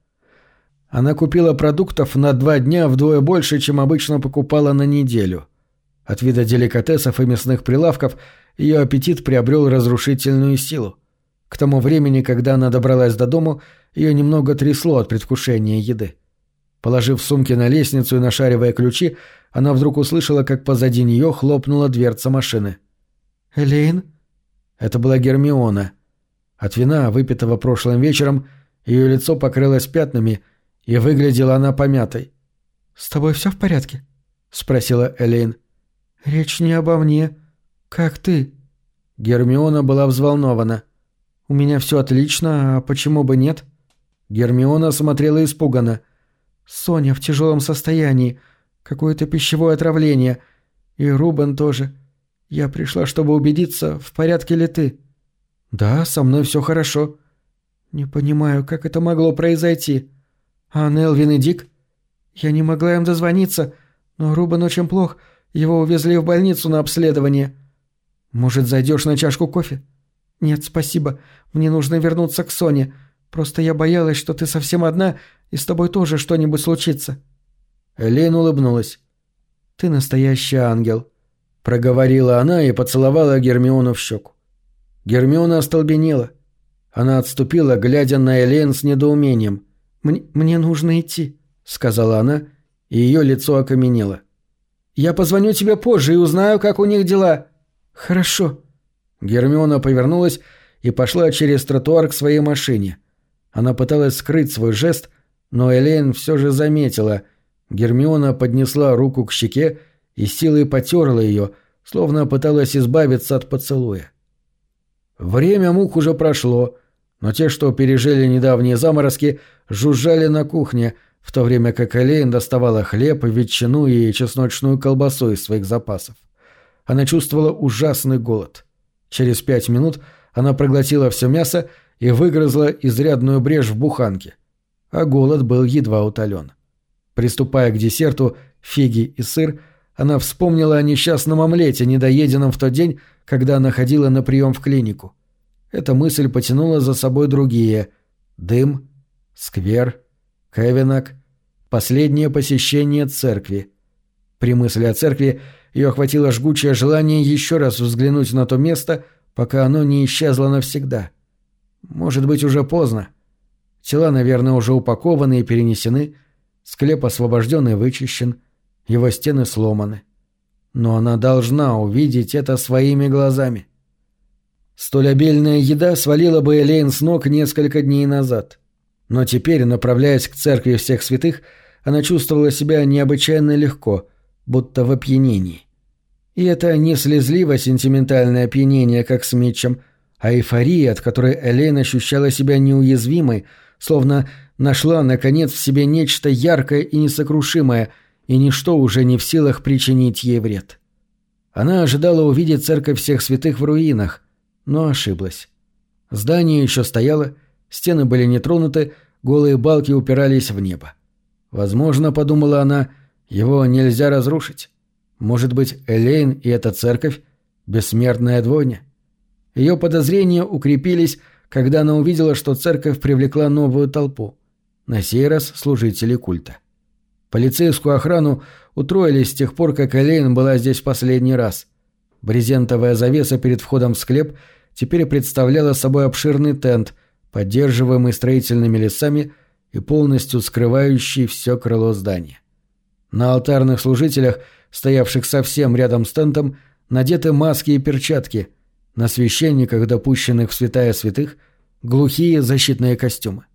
[SPEAKER 1] Она купила продуктов на два дня вдвое больше, чем обычно покупала на неделю. От вида деликатесов и мясных прилавков ее аппетит приобрел разрушительную силу. К тому времени, когда она добралась до дому, ее немного трясло от предвкушения еды. Положив сумки на лестницу и нашаривая ключи, она вдруг услышала, как позади нее хлопнула дверца машины. «Элейн?» Это была Гермиона. От вина, выпитого прошлым вечером, ее лицо покрылось пятнами, и выглядела она помятой. «С тобой все в порядке?» — спросила Элейн. «Речь не обо мне. Как ты?» Гермиона была взволнована. «У меня все отлично, а почему бы нет?» Гермиона смотрела испуганно. «Соня в тяжелом состоянии. Какое-то пищевое отравление. И Рубен тоже. Я пришла, чтобы убедиться, в порядке ли ты. Да, со мной все хорошо. Не понимаю, как это могло произойти. А Нелвин и Дик? Я не могла им дозвониться, но Рубен очень плох. Его увезли в больницу на обследование. Может, зайдешь на чашку кофе? Нет, спасибо. Мне нужно вернуться к Соне. Просто я боялась, что ты совсем одна, и с тобой тоже что-нибудь случится. Элейн улыбнулась. Ты настоящий ангел. — проговорила она и поцеловала Гермиону в щеку. Гермиона остолбенела. Она отступила, глядя на Элен с недоумением. «Мне, «Мне нужно идти», — сказала она и ее лицо окаменело.
[SPEAKER 2] «Я позвоню тебе позже и узнаю, как у них дела».
[SPEAKER 1] «Хорошо». Гермиона повернулась и пошла через тротуар к своей машине. Она пыталась скрыть свой жест, но Элейн все же заметила. Гермиона поднесла руку к щеке и силой потерла ее, словно пыталась избавиться от поцелуя. Время мук уже прошло, но те, что пережили недавние заморозки, жужжали на кухне, в то время как Элейн доставала хлеб, ветчину и чесночную колбасу из своих запасов. Она чувствовала ужасный голод. Через пять минут она проглотила все мясо и выгрызла изрядную брешь в буханке. А голод был едва утолен. Приступая к десерту, фиги и сыр, она вспомнила о несчастном омлете, недоеденном в тот день, когда она ходила на прием в клинику. Эта мысль потянула за собой другие — дым, сквер, Кевинок, последнее посещение церкви. При мысли о церкви ее охватило жгучее желание еще раз взглянуть на то место, пока оно не исчезло навсегда. Может быть, уже поздно. Тела, наверное, уже упакованы и перенесены, склеп освобожден и вычищен — его стены сломаны. Но она должна увидеть это своими глазами. Столь обильная еда свалила бы Элейн с ног несколько дней назад. Но теперь, направляясь к церкви всех святых, она чувствовала себя необычайно легко, будто в опьянении. И это не слезливо-сентиментальное опьянение, как с Митчем, а эйфория, от которой Элейн ощущала себя неуязвимой, словно нашла, наконец, в себе нечто яркое и несокрушимое — и ничто уже не в силах причинить ей вред. Она ожидала увидеть церковь всех святых в руинах, но ошиблась. Здание еще стояло, стены были не тронуты, голые балки упирались в небо. Возможно, подумала она, его нельзя разрушить. Может быть, Элейн и эта церковь — бессмертная двойня? Ее подозрения укрепились, когда она увидела, что церковь привлекла новую толпу. На сей раз служители культа. — Полицейскую охрану утроили с тех пор, как Элейн была здесь в последний раз. Брезентовая завеса перед входом в склеп теперь представляла собой обширный тент, поддерживаемый строительными лесами и полностью скрывающий все крыло здания. На алтарных служителях, стоявших совсем рядом с тентом, надеты маски и перчатки, на священниках, допущенных в святая святых, глухие защитные костюмы.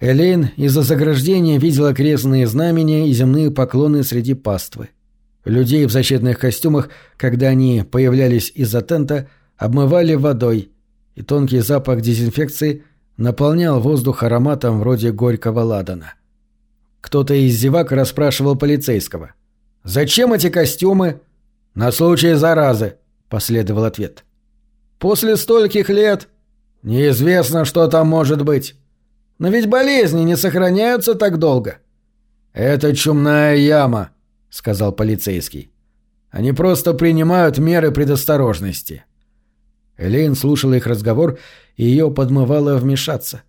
[SPEAKER 1] Элейн из-за заграждения видела крестные знамения и земные поклоны среди паствы. Людей в защитных костюмах, когда они появлялись из-за тента, обмывали водой, и тонкий запах дезинфекции наполнял воздух ароматом вроде горького ладана. Кто-то из зевак расспрашивал полицейского. «Зачем эти костюмы?» «На случай заразы», — последовал ответ. «После стольких лет неизвестно, что там может быть». Но ведь болезни не сохраняются так долго. Это чумная яма, сказал полицейский. Они просто принимают меры предосторожности. Элейн слушала их разговор, и ее подмывало вмешаться.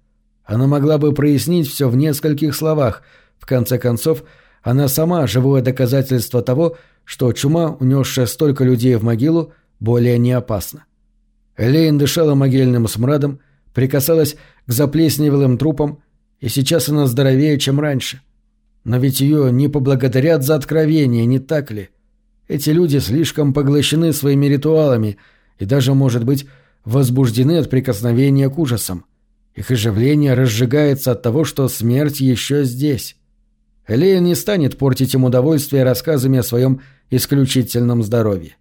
[SPEAKER 1] Она могла бы прояснить все в нескольких словах. В конце концов, она сама живое доказательство того, что чума, унесшая столько людей в могилу, более не опасна. Элейн дышала могильным смрадом, прикасалась к заплесневелым трупам, и сейчас она здоровее, чем раньше. Но ведь ее не поблагодарят за откровение, не так ли? Эти люди слишком поглощены своими ритуалами и даже, может быть, возбуждены от прикосновения к ужасам. Их оживление разжигается от того, что смерть еще здесь. Элея не станет портить им удовольствие рассказами о своем исключительном здоровье.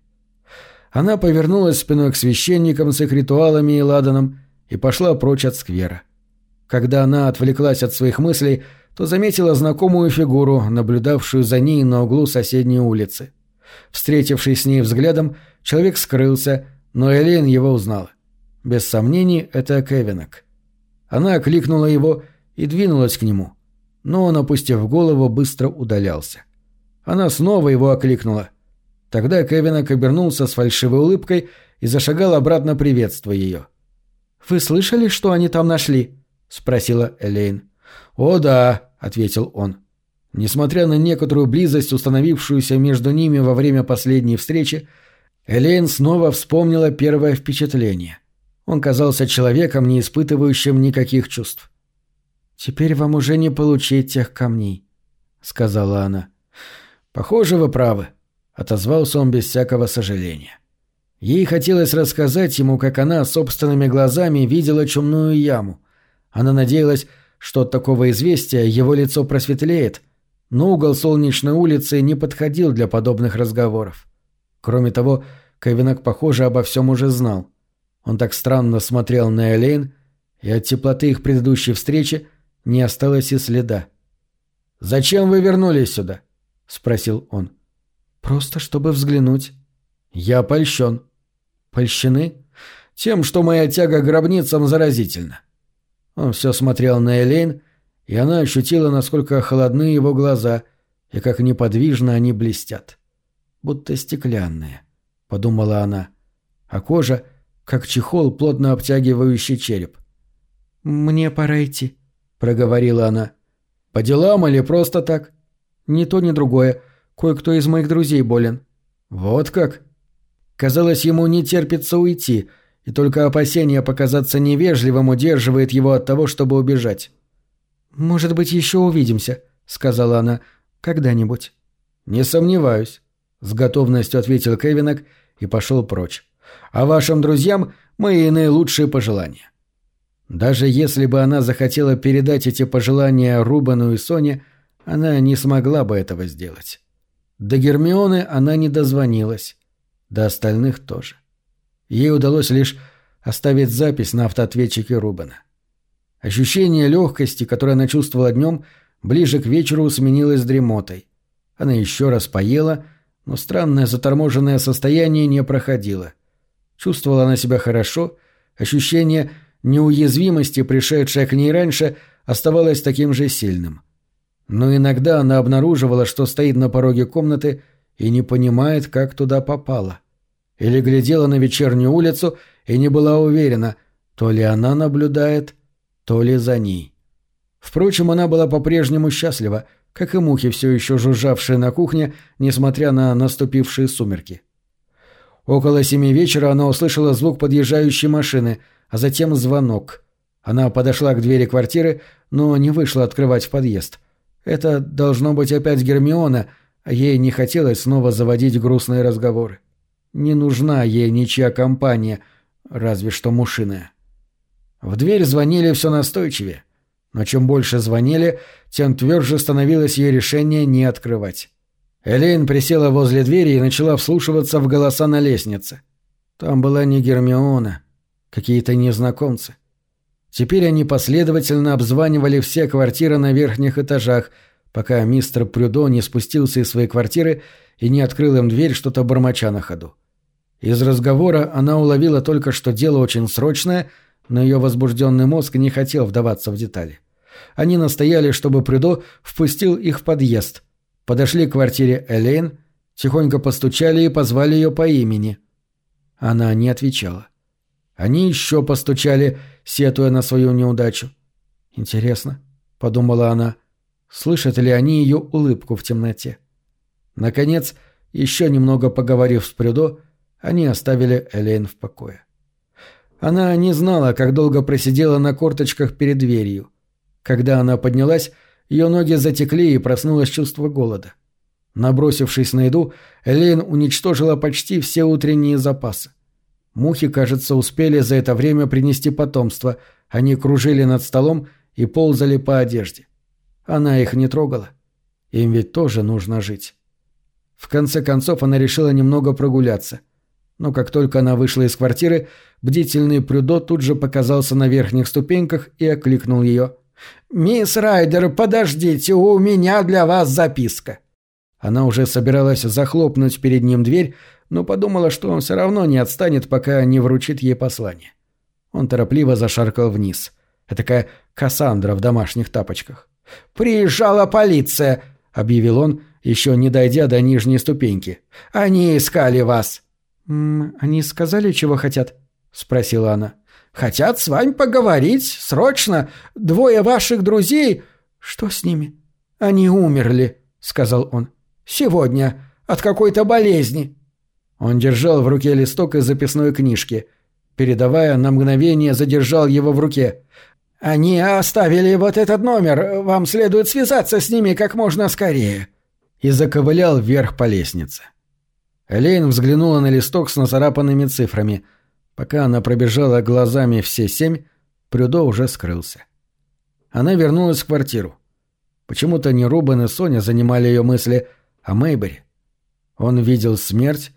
[SPEAKER 1] Она повернулась спиной к священникам с их ритуалами и ладаном и пошла прочь от сквера. Когда она отвлеклась от своих мыслей, то заметила знакомую фигуру, наблюдавшую за ней на углу соседней улицы. Встретившись с ней взглядом, человек скрылся, но Элен его узнала. Без сомнений, это Кевинок. Она окликнула его и двинулась к нему, но он, опустив голову, быстро удалялся. Она снова его окликнула. Тогда Кевинок обернулся с фальшивой улыбкой и зашагал обратно приветствуя ее. — «Вы слышали, что они там нашли?» — спросила Элейн. «О да», — ответил он. Несмотря на некоторую близость, установившуюся между ними во время последней встречи, Элейн снова вспомнила первое впечатление. Он казался человеком, не испытывающим никаких чувств. «Теперь вам уже не получить тех камней», — сказала она. «Похоже, вы правы», — отозвался он без всякого сожаления. Ей хотелось рассказать ему, как она собственными глазами видела чумную яму. Она надеялась, что от такого известия его лицо просветлеет, но угол солнечной улицы не подходил для подобных разговоров. Кроме того, Кевинок, похоже, обо всем уже знал. Он так странно смотрел на Элейн, и от теплоты их предыдущей встречи не осталось и следа. «Зачем вы вернулись сюда?» — спросил он. «Просто чтобы взглянуть». «Я польщен». «Польщены?» «Тем, что моя тяга к гробницам заразительна». Он все смотрел на Элейн, и она ощутила, насколько холодны его глаза и как неподвижно они блестят. «Будто стеклянные», — подумала она, а кожа — как чехол, плотно обтягивающий череп. «Мне пора идти», — проговорила она. «По делам или просто так?» «Ни то, ни другое. Кое-кто из моих друзей болен». «Вот как?» Казалось, ему не терпится уйти, и только опасение показаться невежливым удерживает его от того, чтобы убежать. «Может быть, еще увидимся», — сказала она, — «когда-нибудь». «Не сомневаюсь», — с готовностью ответил Кевинок и пошел прочь а вашим друзьям мои наилучшие пожелания». Даже если бы она захотела передать эти пожелания Рубану и Соне, она не смогла бы этого сделать. До Гермионы она не дозвонилась, до остальных тоже. Ей удалось лишь оставить запись на автоответчике Рубана. Ощущение легкости, которое она чувствовала днем, ближе к вечеру сменилось дремотой. Она еще раз поела, но странное заторможенное состояние не проходило – Чувствовала она себя хорошо, ощущение неуязвимости, пришедшее к ней раньше, оставалось таким же сильным. Но иногда она обнаруживала, что стоит на пороге комнаты и не понимает, как туда попала. Или глядела на вечернюю улицу и не была уверена, то ли она наблюдает, то ли за ней. Впрочем, она была по-прежнему счастлива, как и мухи, все еще жужжавшие на кухне, несмотря на наступившие сумерки. Около семи вечера она услышала звук подъезжающей машины, а затем звонок. Она подошла к двери квартиры, но не вышла открывать в подъезд. Это должно быть опять Гермиона, а ей не хотелось снова заводить грустные разговоры. Не нужна ей ничья компания, разве что мушиная. В дверь звонили все настойчивее, но чем больше звонили, тем тверже становилось ей решение не открывать. Элейн присела возле двери и начала вслушиваться в голоса на лестнице. Там была не Гермиона, какие-то незнакомцы. Теперь они последовательно обзванивали все квартиры на верхних этажах, пока мистер Прюдо не спустился из своей квартиры и не открыл им дверь, что-то бормоча на ходу. Из разговора она уловила только, что дело очень срочное, но ее возбужденный мозг не хотел вдаваться в детали. Они настояли, чтобы Прюдо впустил их в подъезд, подошли к квартире Элейн, тихонько постучали и позвали ее по имени. Она не отвечала. Они еще постучали, сетуя на свою неудачу. «Интересно», — подумала она, — «слышат ли они ее улыбку в темноте?» Наконец, еще немного поговорив с Прюдо, они оставили Элейн в покое. Она не знала, как долго просидела на корточках перед дверью. Когда она поднялась, ее ноги затекли и проснулось чувство голода. Набросившись на еду, Элейн уничтожила почти все утренние запасы. Мухи, кажется, успели за это время принести потомство. Они кружили над столом и ползали по одежде. Она их не трогала. Им ведь тоже нужно жить. В конце концов она решила немного прогуляться. Но как только она вышла из квартиры, бдительный Прюдо тут же показался на верхних ступеньках и окликнул ее. «Мисс Райдер, подождите, у меня для вас записка». Она уже собиралась захлопнуть перед ним дверь, но подумала, что он все равно не отстанет, пока не вручит ей послание. Он торопливо зашаркал вниз. Этакая Кассандра в домашних тапочках. «Приезжала полиция», — объявил он, еще не дойдя до нижней ступеньки. «Они искали вас». «М -м, «Они сказали, чего хотят?» — спросила она. Хотят с вами поговорить, срочно. Двое ваших друзей... Что с ними? Они умерли, сказал он. Сегодня. От какой-то болезни. Он держал в руке листок из записной книжки. Передавая, на мгновение задержал его в руке. «Они оставили вот этот номер. Вам следует связаться с ними как можно скорее». и заковылял вверх по лестнице. Элейн взглянула на листок с нацарапанными цифрами. Пока она пробежала глазами все семь, Прюдо уже скрылся. Она вернулась в квартиру. Почему-то не Рубен и Соня занимали ее мысли, а Мейбери. Он видел смерть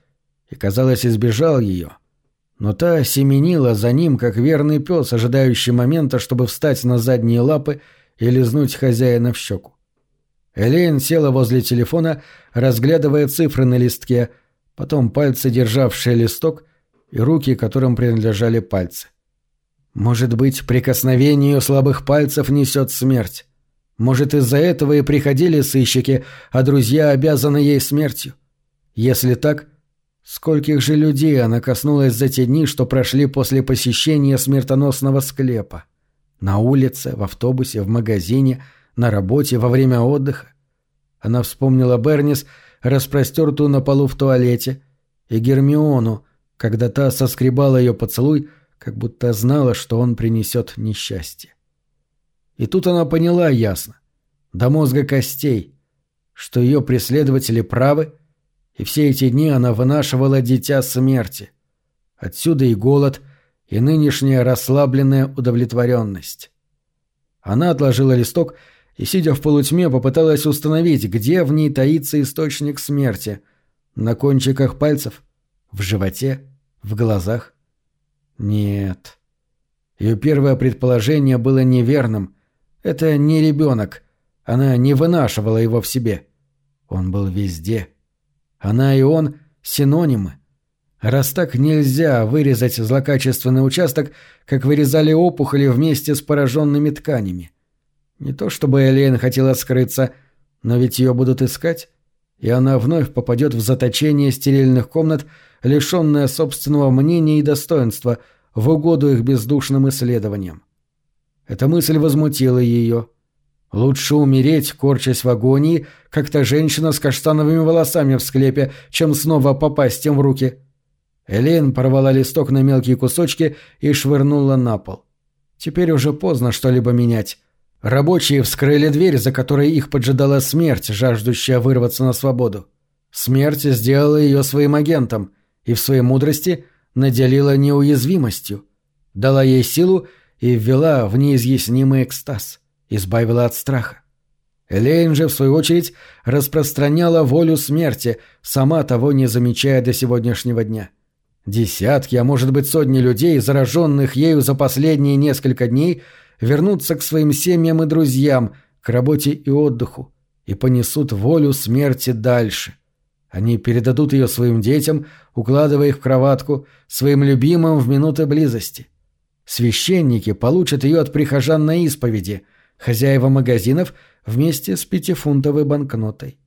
[SPEAKER 1] и, казалось, избежал ее. Но та семенила за ним, как верный пес, ожидающий момента, чтобы встать на задние лапы и лизнуть хозяина в щеку. Элейн села возле телефона, разглядывая цифры на листке, потом пальцы, державшие листок, и руки, которым принадлежали пальцы. Может быть, прикосновение ее слабых пальцев несет смерть. Может, из-за этого и приходили сыщики, а друзья обязаны ей смертью. Если так, скольких же людей она коснулась за те дни, что прошли после посещения смертоносного склепа? На улице, в автобусе, в магазине, на работе, во время отдыха. Она вспомнила Бернис, распростертую на полу в туалете, и Гермиону, когда та соскребала ее поцелуй, как будто знала, что он принесет несчастье. И тут она поняла ясно, до мозга костей, что ее преследователи правы — и все эти дни она вынашивала дитя смерти. Отсюда и голод, и нынешняя расслабленная удовлетворенность. Она отложила листок и, сидя в полутьме, попыталась установить, где в ней таится источник смерти. На кончиках пальцев? В животе? В глазах? Нет. Ее первое предположение было неверным. Это не ребенок. Она не вынашивала его в себе. Он был везде. — она и он — синонимы. Раз так нельзя вырезать злокачественный участок, как вырезали опухоли вместе с пораженными тканями. Не то чтобы Элейн хотела скрыться, но ведь ее будут искать, и она вновь попадет в заточение стерильных комнат, лишенная собственного мнения и достоинства, в угоду их бездушным исследованиям. Эта мысль возмутила ее — Лучше умереть, корчась в агонии, как та женщина с каштановыми волосами в склепе, чем снова попасть им в руки. Элейн порвала листок на мелкие кусочки и швырнула на пол. Теперь уже поздно что-либо менять. Рабочие вскрыли дверь, за которой их поджидала смерть, жаждущая вырваться на свободу. Смерть сделала ее своим агентом и в своей мудрости наделила неуязвимостью, дала ей силу и ввела в неизъяснимый экстаз избавила от страха. Элейн же, в свою очередь, распространяла волю смерти, сама того не замечая до сегодняшнего дня. Десятки, а может быть сотни людей, зараженных ею за последние несколько дней, вернутся к своим семьям и друзьям, к работе и отдыху, и понесут волю смерти дальше. Они передадут ее своим детям, укладывая их в кроватку, своим любимым в минуты близости. Священники получат ее от прихожан на исповеди – хозяева магазинов вместе с пятифунтовой банкнотой.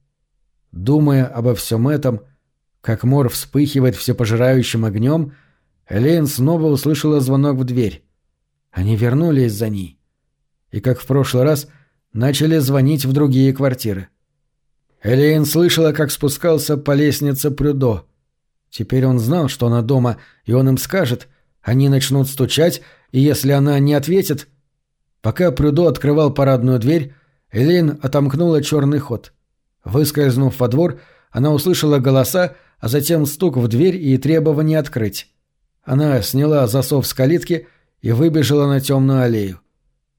[SPEAKER 1] Думая обо всем этом, как мор вспыхивает всепожирающим огнем, Элейн снова услышала звонок в дверь. Они вернулись за ней. И, как в прошлый раз, начали звонить в другие квартиры. Элейн слышала, как спускался по лестнице Прюдо. Теперь он знал, что она дома, и он им скажет. Они начнут стучать, и если она не ответит, Пока Прюдо открывал парадную дверь, Элейн отомкнула черный ход. Выскользнув во двор, она услышала голоса, а затем стук в дверь и требование открыть. Она сняла засов с калитки и выбежала на темную аллею.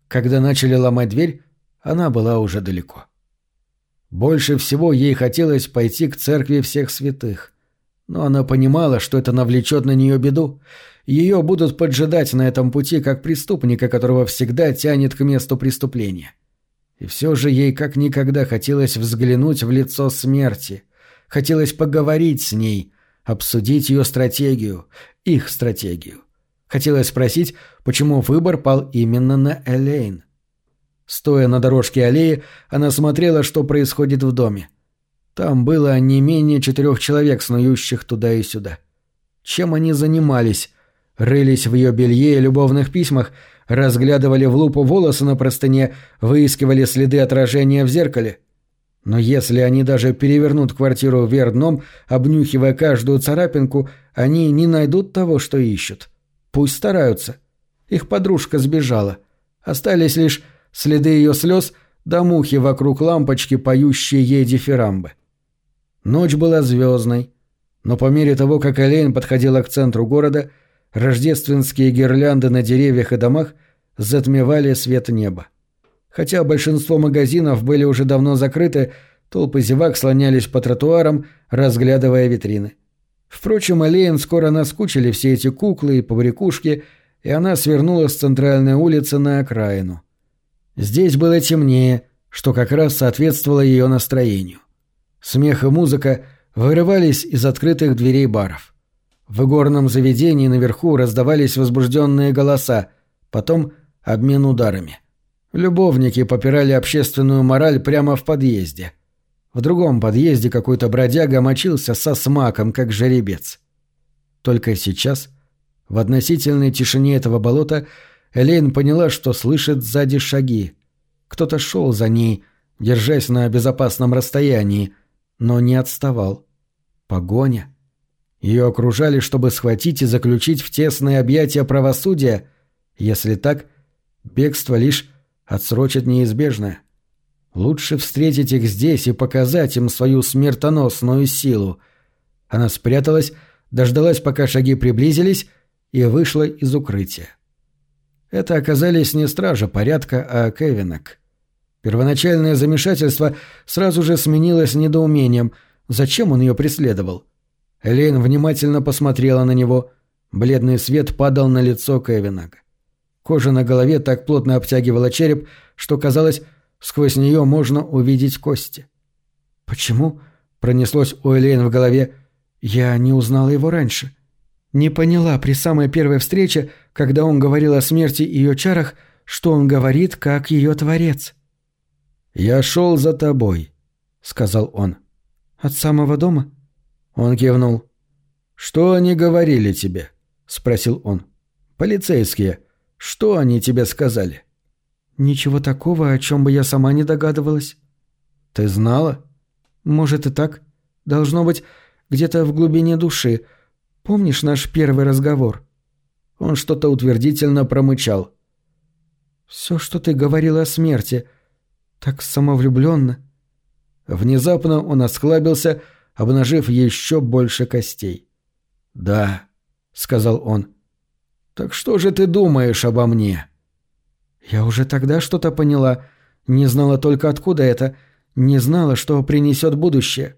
[SPEAKER 1] Когда начали ломать дверь, она была уже далеко. Больше всего ей хотелось пойти к церкви всех святых. Но она понимала, что это навлечет на нее беду, ее будут поджидать на этом пути как преступника, которого всегда тянет к месту преступления. И все же ей как никогда хотелось взглянуть в лицо смерти. Хотелось поговорить с ней, обсудить ее стратегию, их стратегию. Хотелось спросить, почему выбор пал именно на Элейн. Стоя на дорожке аллеи, она смотрела, что происходит в доме. Там было не менее четырех человек, снующих туда и сюда. Чем они занимались, рылись в ее белье и любовных письмах, разглядывали в лупу волосы на простыне, выискивали следы отражения в зеркале. Но если они даже перевернут квартиру вверх дном, обнюхивая каждую царапинку, они не найдут того, что ищут. Пусть стараются. Их подружка сбежала. Остались лишь следы ее слез да мухи вокруг лампочки, поющие ей дифирамбы. Ночь была звездной, но по мере того, как Элейн подходила к центру города, рождественские гирлянды на деревьях и домах затмевали свет неба. Хотя большинство магазинов были уже давно закрыты, толпы зевак слонялись по тротуарам, разглядывая витрины. Впрочем, Элейн скоро наскучили все эти куклы и побрякушки, и она свернула с центральной улицы на окраину. Здесь было темнее, что как раз соответствовало ее настроению. Смех и музыка вырывались из открытых дверей баров. В игорном заведении наверху раздавались возбужденные голоса, потом обмен ударами. Любовники попирали общественную мораль прямо в подъезде. В другом подъезде какой-то бродяга мочился со смаком, как жеребец. Только сейчас, в относительной тишине этого болота, Элейн поняла, что слышит сзади шаги. Кто-то шел за ней, держась на безопасном расстоянии, но не отставал. Погоня. Ее окружали, чтобы схватить и заключить в тесные объятия правосудия. Если так, бегство лишь отсрочит неизбежное. Лучше встретить их здесь и показать им свою смертоносную силу. Она спряталась, дождалась, пока шаги приблизились, и вышла из укрытия. Это оказались не стража порядка, а Кевинок. Первоначальное замешательство сразу же сменилось недоумением. Зачем он ее преследовал? Элейн внимательно посмотрела на него. Бледный свет падал на лицо Кевинага. Кожа на голове так плотно обтягивала череп, что казалось, сквозь нее можно увидеть кости. «Почему?» — пронеслось у Элейн в голове. «Я не узнала его раньше. Не поняла при самой первой встрече, когда он говорил о смерти и ее чарах, что он говорит, как ее творец». «Я шел за тобой», — сказал он. «От самого дома?» Он кивнул. «Что они говорили тебе?» — спросил он. «Полицейские. Что они тебе сказали?» «Ничего такого, о чем бы я сама не догадывалась». «Ты знала?» «Может и так. Должно быть, где-то в глубине души. Помнишь наш первый разговор?» Он что-то утвердительно промычал. «Все, что ты говорила о смерти», — так самовлюбленно. Внезапно он осклабился, обнажив еще больше костей. «Да», — сказал он. «Так что же ты думаешь обо мне?» «Я уже тогда что-то поняла. Не знала только откуда это. Не знала, что принесет будущее».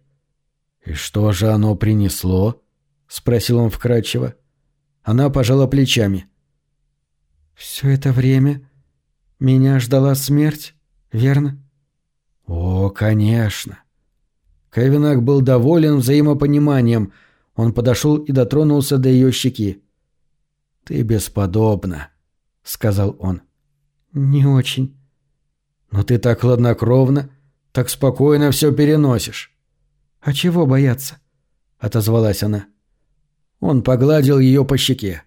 [SPEAKER 1] «И что же оно принесло?» — спросил он вкрадчиво. Она пожала плечами. «Все это время меня ждала смерть, верно?» «О, конечно!» Кевинак был доволен взаимопониманием. Он подошел и дотронулся до ее щеки. «Ты бесподобна», — сказал он. «Не очень». «Но ты так хладнокровно, так спокойно все переносишь». «А чего бояться?» — отозвалась она. Он погладил ее по щеке.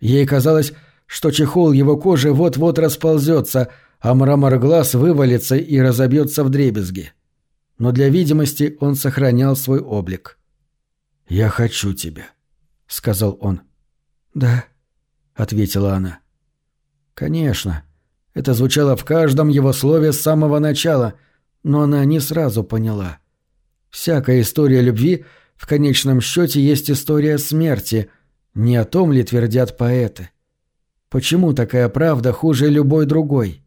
[SPEAKER 1] Ей казалось, что чехол его кожи вот-вот расползется, а мрамор глаз вывалится и разобьется в дребезги. Но для видимости он сохранял свой облик. «Я хочу тебя», — сказал он. «Да», — ответила она. «Конечно». Это звучало в каждом его слове с самого начала, но она не сразу поняла. Всякая история любви в конечном счете есть история смерти. Не о том ли твердят поэты? Почему такая правда хуже любой другой?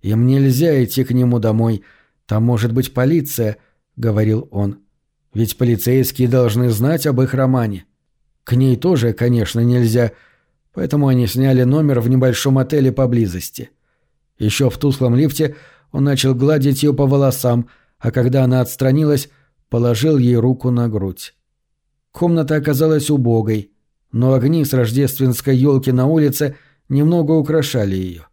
[SPEAKER 1] Им нельзя идти к нему домой. Там может быть полиция, — говорил он. Ведь полицейские должны знать об их романе. К ней тоже, конечно, нельзя, поэтому они сняли номер в небольшом отеле поблизости. Еще в туслом лифте он начал гладить ее по волосам, а когда она отстранилась, положил ей руку на грудь. Комната оказалась убогой, но огни с рождественской елки на улице немного украшали ее.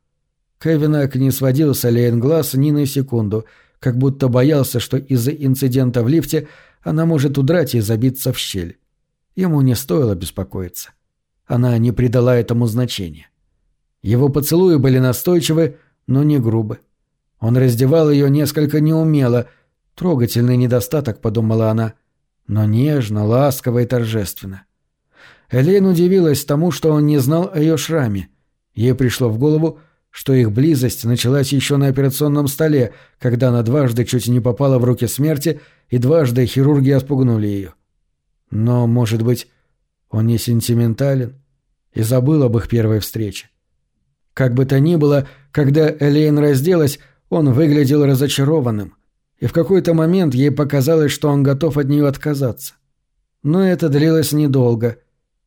[SPEAKER 1] Кевинак не сводил с Алиен глаз ни на секунду, как будто боялся, что из-за инцидента в лифте она может удрать и забиться в щель. Ему не стоило беспокоиться. Она не придала этому значения. Его поцелуи были настойчивы, но не грубы. Он раздевал ее несколько неумело, трогательный недостаток, подумала она, но нежно, ласково и торжественно. Элейн удивилась тому, что он не знал о ее шраме. Ей пришло в голову, что их близость началась еще на операционном столе, когда она дважды чуть не попала в руки смерти, и дважды хирурги отпугнули ее. Но, может быть, он не сентиментален и забыл об их первой встрече. Как бы то ни было, когда Элейн разделась, он выглядел разочарованным, и в какой-то момент ей показалось, что он готов от нее отказаться. Но это длилось недолго,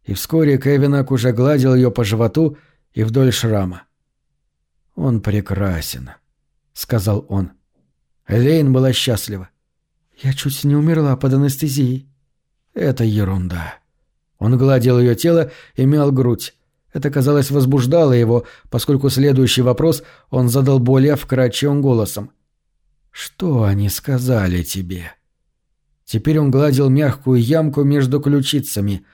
[SPEAKER 1] и вскоре Кевинак уже гладил ее по животу и вдоль шрама. «Он прекрасен», — сказал он. Элейн была счастлива. «Я чуть не умерла под анестезией». «Это ерунда». Он гладил ее тело и мял грудь. Это, казалось, возбуждало его, поскольку следующий вопрос он задал более вкрадчивым голосом. «Что они сказали тебе?» Теперь он гладил мягкую ямку между ключицами.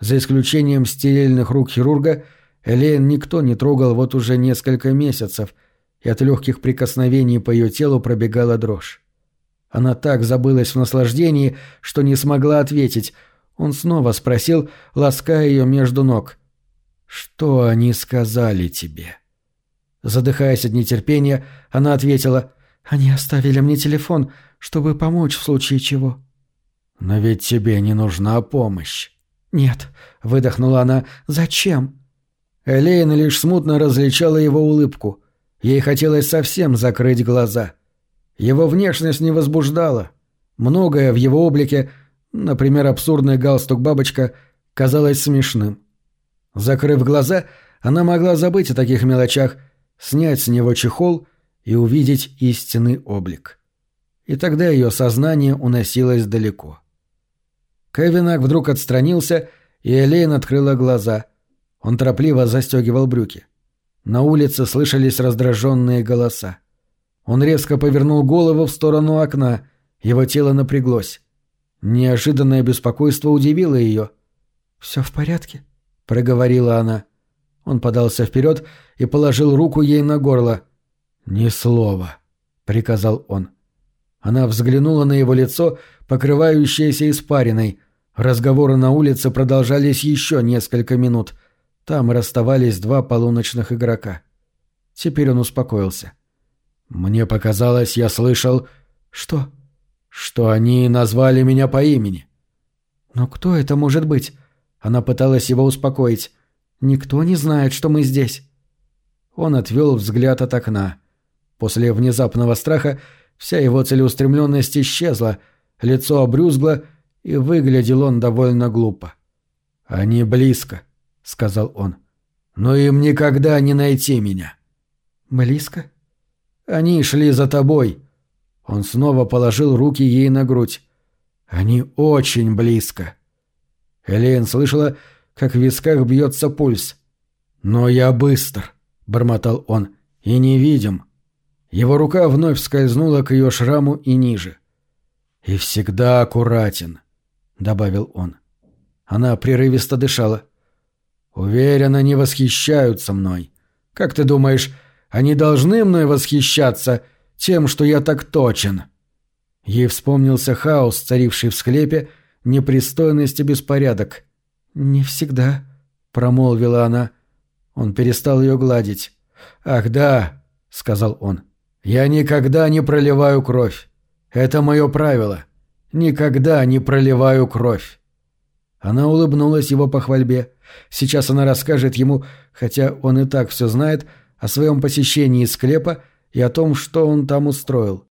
[SPEAKER 1] За исключением стерильных рук хирурга, Элейн никто не трогал вот уже несколько месяцев, и от легких прикосновений по ее телу пробегала дрожь. Она так забылась в наслаждении, что не смогла ответить. Он снова спросил, лаская ее между ног. «Что они сказали тебе?» Задыхаясь от нетерпения, она ответила, «Они оставили мне телефон, чтобы помочь в случае чего». «Но ведь тебе не нужна помощь». «Нет», — выдохнула она, — «зачем?» Элейна лишь смутно различала его улыбку. Ей хотелось совсем закрыть глаза. Его внешность не возбуждала. Многое в его облике, например, абсурдный галстук-бабочка, казалось смешным. Закрыв глаза, она могла забыть о таких мелочах, снять с него чехол и увидеть истинный облик. И тогда ее сознание уносилось далеко. Кевинак вдруг отстранился, и Элейн открыла глаза. Он торопливо застегивал брюки. На улице слышались раздраженные голоса. Он резко повернул голову в сторону окна, его тело напряглось. Неожиданное беспокойство удивило ее. «Все в порядке?» проговорила она. Он подался вперед и положил руку ей на горло. «Ни слова», — приказал он. Она взглянула на его лицо, покрывающееся испариной. Разговоры на улице продолжались еще несколько минут. Там расставались два полуночных игрока. Теперь он успокоился. «Мне показалось, я слышал...» «Что?» «Что они назвали меня по имени». «Но кто это может быть?» Она пыталась его успокоить. «Никто не знает, что мы здесь». Он отвел взгляд от окна. После внезапного страха вся его целеустремленность исчезла, лицо обрюзгло, и выглядел он довольно глупо. «Они близко», — сказал он. «Но им никогда не найти меня». «Близко?» «Они шли за тобой». Он снова положил руки ей на грудь. «Они очень близко». Элейн слышала, как в висках бьется пульс. «Но я быстр», — бормотал он, — «и невидим». Его рука вновь скользнула к ее шраму и ниже. «И всегда аккуратен», — добавил он. Она прерывисто дышала. «Уверен, они восхищаются мной. Как ты думаешь, они должны мной восхищаться тем, что я так точен?» Ей вспомнился хаос, царивший в склепе, непристойность и беспорядок. «Не всегда», — промолвила она. Он перестал ее гладить. «Ах да», — сказал он, — «я никогда не проливаю кровь. Это мое правило. Никогда не проливаю кровь». Она улыбнулась его похвальбе. Сейчас она расскажет ему, хотя он и так все знает, о своем посещении склепа и о том, что он там устроил.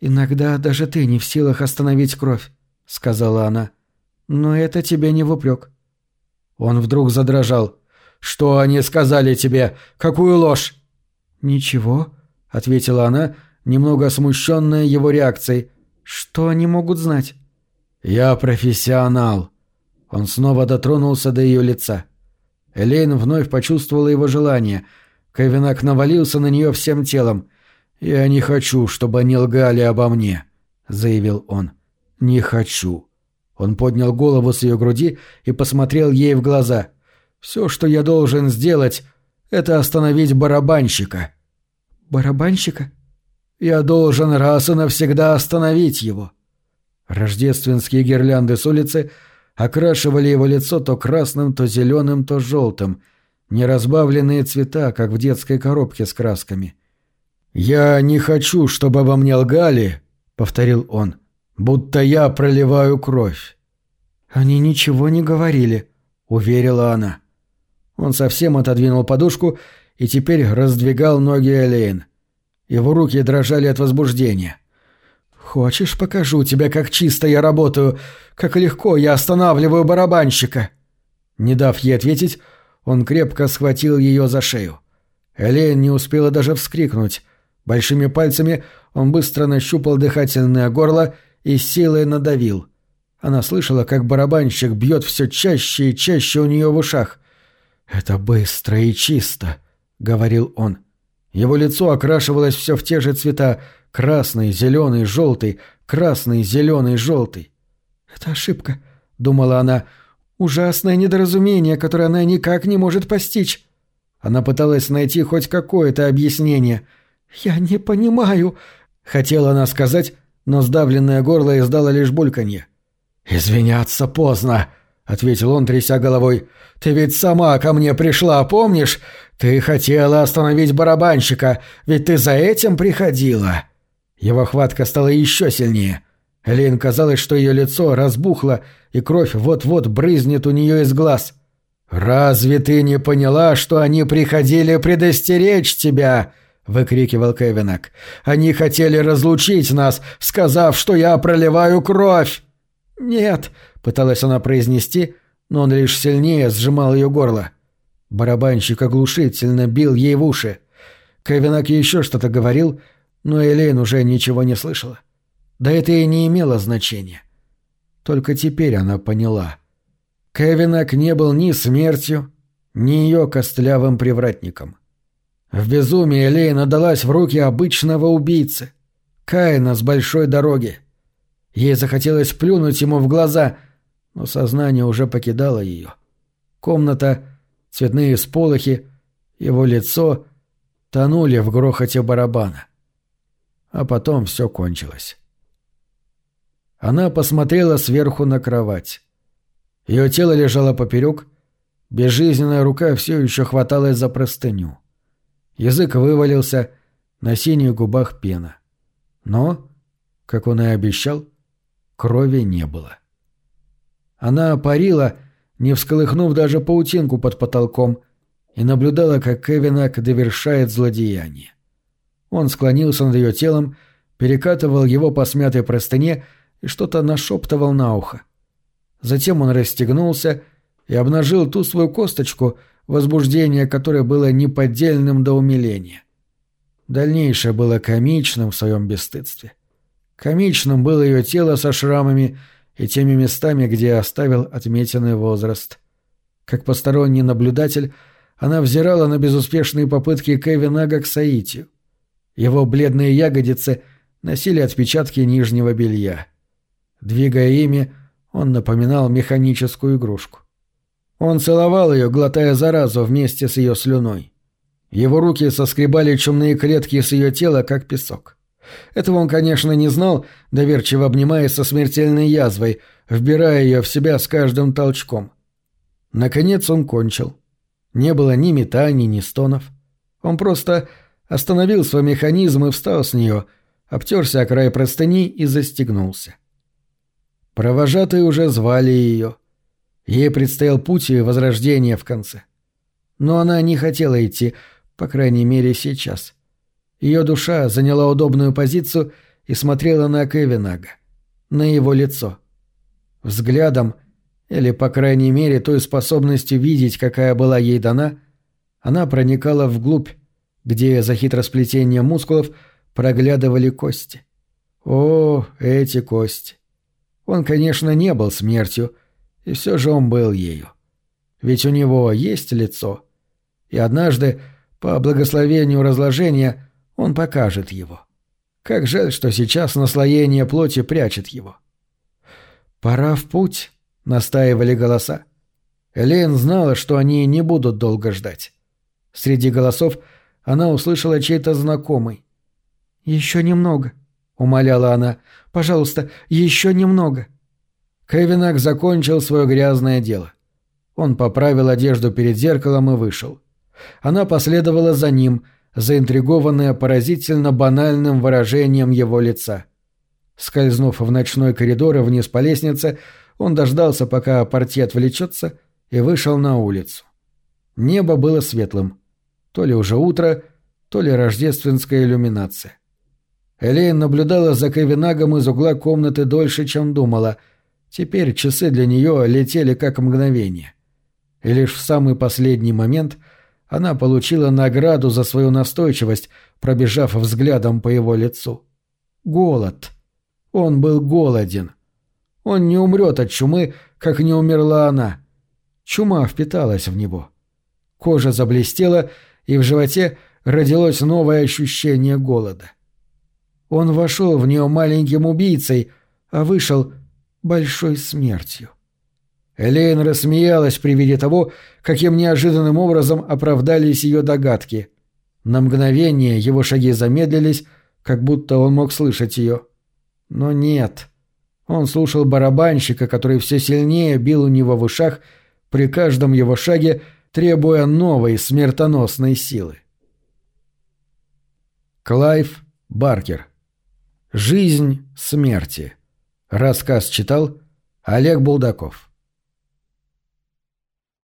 [SPEAKER 1] «Иногда даже ты не в силах остановить кровь сказала она. «Но это тебе не в упрек». Он вдруг задрожал. «Что они сказали тебе? Какую ложь?» «Ничего», — ответила она, немного смущенная его реакцией. «Что они могут знать?» «Я профессионал». Он снова дотронулся до ее лица. Элейн вновь почувствовала его желание. Кевинак навалился на нее всем телом. «Я не хочу, чтобы они лгали обо мне», — заявил он. «Не хочу». Он поднял голову с ее груди и посмотрел ей в глаза. «Все, что я должен сделать, это остановить барабанщика». «Барабанщика?» «Я должен раз и навсегда остановить его». Рождественские гирлянды с улицы окрашивали его лицо то красным, то зеленым, то желтым. неразбавленные цвета, как в детской коробке с красками. «Я не хочу, чтобы обо мне лгали», — повторил он, — «будто я проливаю кровь».
[SPEAKER 2] «Они ничего не говорили», — уверила она.
[SPEAKER 1] Он совсем отодвинул подушку и теперь раздвигал ноги Элейн. Его руки дрожали от возбуждения.
[SPEAKER 2] «Хочешь, покажу тебе, как чисто я работаю, как легко я останавливаю барабанщика?»
[SPEAKER 1] Не дав ей ответить, он крепко схватил ее за шею. Элейн не успела даже вскрикнуть. Большими пальцами он быстро нащупал дыхательное горло и силой надавил. Она слышала, как барабанщик бьет все чаще и чаще у нее в ушах. «Это быстро и чисто», — говорил он. Его лицо окрашивалось все в те же цвета — красный, зеленый, желтый, красный, зеленый, желтый.
[SPEAKER 2] «Это ошибка», — думала она, — «ужасное недоразумение, которое она никак не может постичь».
[SPEAKER 1] Она пыталась найти хоть какое-то объяснение.
[SPEAKER 2] «Я не понимаю», —
[SPEAKER 1] хотела она сказать, но сдавленное горло издало лишь бульканье. «Извиняться поздно», — ответил он, тряся головой. «Ты ведь сама ко мне пришла, помнишь? Ты хотела остановить барабанщика, ведь ты за этим приходила». Его хватка стала еще сильнее. Элейн казалось, что ее лицо разбухло, и кровь вот-вот брызнет у нее из глаз. «Разве ты не поняла, что они приходили предостеречь тебя?» — выкрикивал Кевинак. «Они хотели разлучить нас, сказав, что я проливаю кровь!»
[SPEAKER 2] «Нет», —
[SPEAKER 1] пыталась она произнести, но он лишь сильнее сжимал ее горло. Барабанщик оглушительно бил ей в уши. Кевинак еще что-то говорил, но Элейн уже ничего не слышала. Да это и не имело значения. Только теперь она поняла. Кевинак не был ни смертью, ни ее костлявым привратником. В безумии Элейн отдалась в руки обычного убийцы, Каина с большой дороги. Ей захотелось плюнуть ему в глаза, но сознание уже покидало ее. Комната, цветные сполохи, его лицо тонули в грохоте барабана. А потом все кончилось. Она посмотрела сверху на кровать. Ее тело лежало поперек, безжизненная рука все еще хваталась за простыню. Язык вывалился, на синих губах пена. Но, как он и обещал, крови не было. Она парила, не всколыхнув даже паутинку под потолком, и наблюдала, как Кевинак довершает злодеяние. Он склонился над ее телом, перекатывал его по смятой простыне и что-то нашептывал на ухо. Затем он расстегнулся и обнажил ту свою косточку, возбуждение которой было неподдельным до умиления. Дальнейшее было комичным в своем бесстыдстве. Комичным было ее тело со шрамами и теми местами, где оставил отметенный возраст. Как посторонний наблюдатель, она взирала на безуспешные попытки Кевина к соитию. Его бледные ягодицы носили отпечатки нижнего белья. Двигая ими, он напоминал механическую игрушку. Он целовал ее, глотая заразу вместе с ее слюной. Его руки соскребали чумные клетки с ее тела, как песок. Этого он, конечно, не знал, доверчиво обнимаясь со смертельной язвой, вбирая ее в себя с каждым толчком. Наконец он кончил. Не было ни метаний, ни стонов. Он просто остановил свой механизм и встал с нее, обтерся о край простыни и застегнулся. Провожатые уже звали ее. Ей предстоял путь и возрождение в конце. Но она не хотела идти, по крайней мере, сейчас. Ее душа заняла удобную позицию и смотрела на Кевинага, на его лицо. Взглядом, или, по крайней мере, той способностью видеть, какая была ей дана, она проникала вглубь, где за хитросплетением мускулов проглядывали кости. О, эти кости! Он, конечно, не был смертью, и все же он был ею. Ведь у него есть лицо. И однажды, по благословению разложения, он покажет его. Как жаль, что сейчас наслоение плоти прячет его. «Пора в путь», — настаивали голоса. Элейн знала, что они не будут долго ждать. Среди голосов — она услышала чей-то знакомый. «Еще немного», — умоляла она. «Пожалуйста, еще немного». Кевинак закончил свое грязное дело. Он поправил одежду перед зеркалом и вышел. Она последовала за ним, заинтригованная поразительно банальным выражением его лица. Скользнув в ночной коридор и вниз по лестнице, он дождался, пока портье отвлечется, и вышел на улицу. Небо было светлым. То ли уже утро, то ли рождественская иллюминация. Элейн наблюдала за Кевинагом из угла комнаты дольше, чем думала. Теперь часы для нее летели как мгновение. И лишь в самый последний момент она получила награду за свою настойчивость, пробежав взглядом по его лицу. Голод. Он был голоден. Он не умрет от чумы, как не умерла она. Чума впиталась в него. Кожа заблестела, и в животе родилось новое ощущение голода. Он вошел в нее маленьким убийцей, а вышел большой смертью. Элейн рассмеялась при виде того, каким неожиданным образом оправдались ее догадки. На мгновение его шаги замедлились, как будто он мог слышать ее. Но нет. Он слушал барабанщика, который все сильнее бил у него в ушах при каждом его шаге, требуя новой смертоносной силы. Клайв Баркер Жизнь смерти. Рассказ читал Олег Булдаков.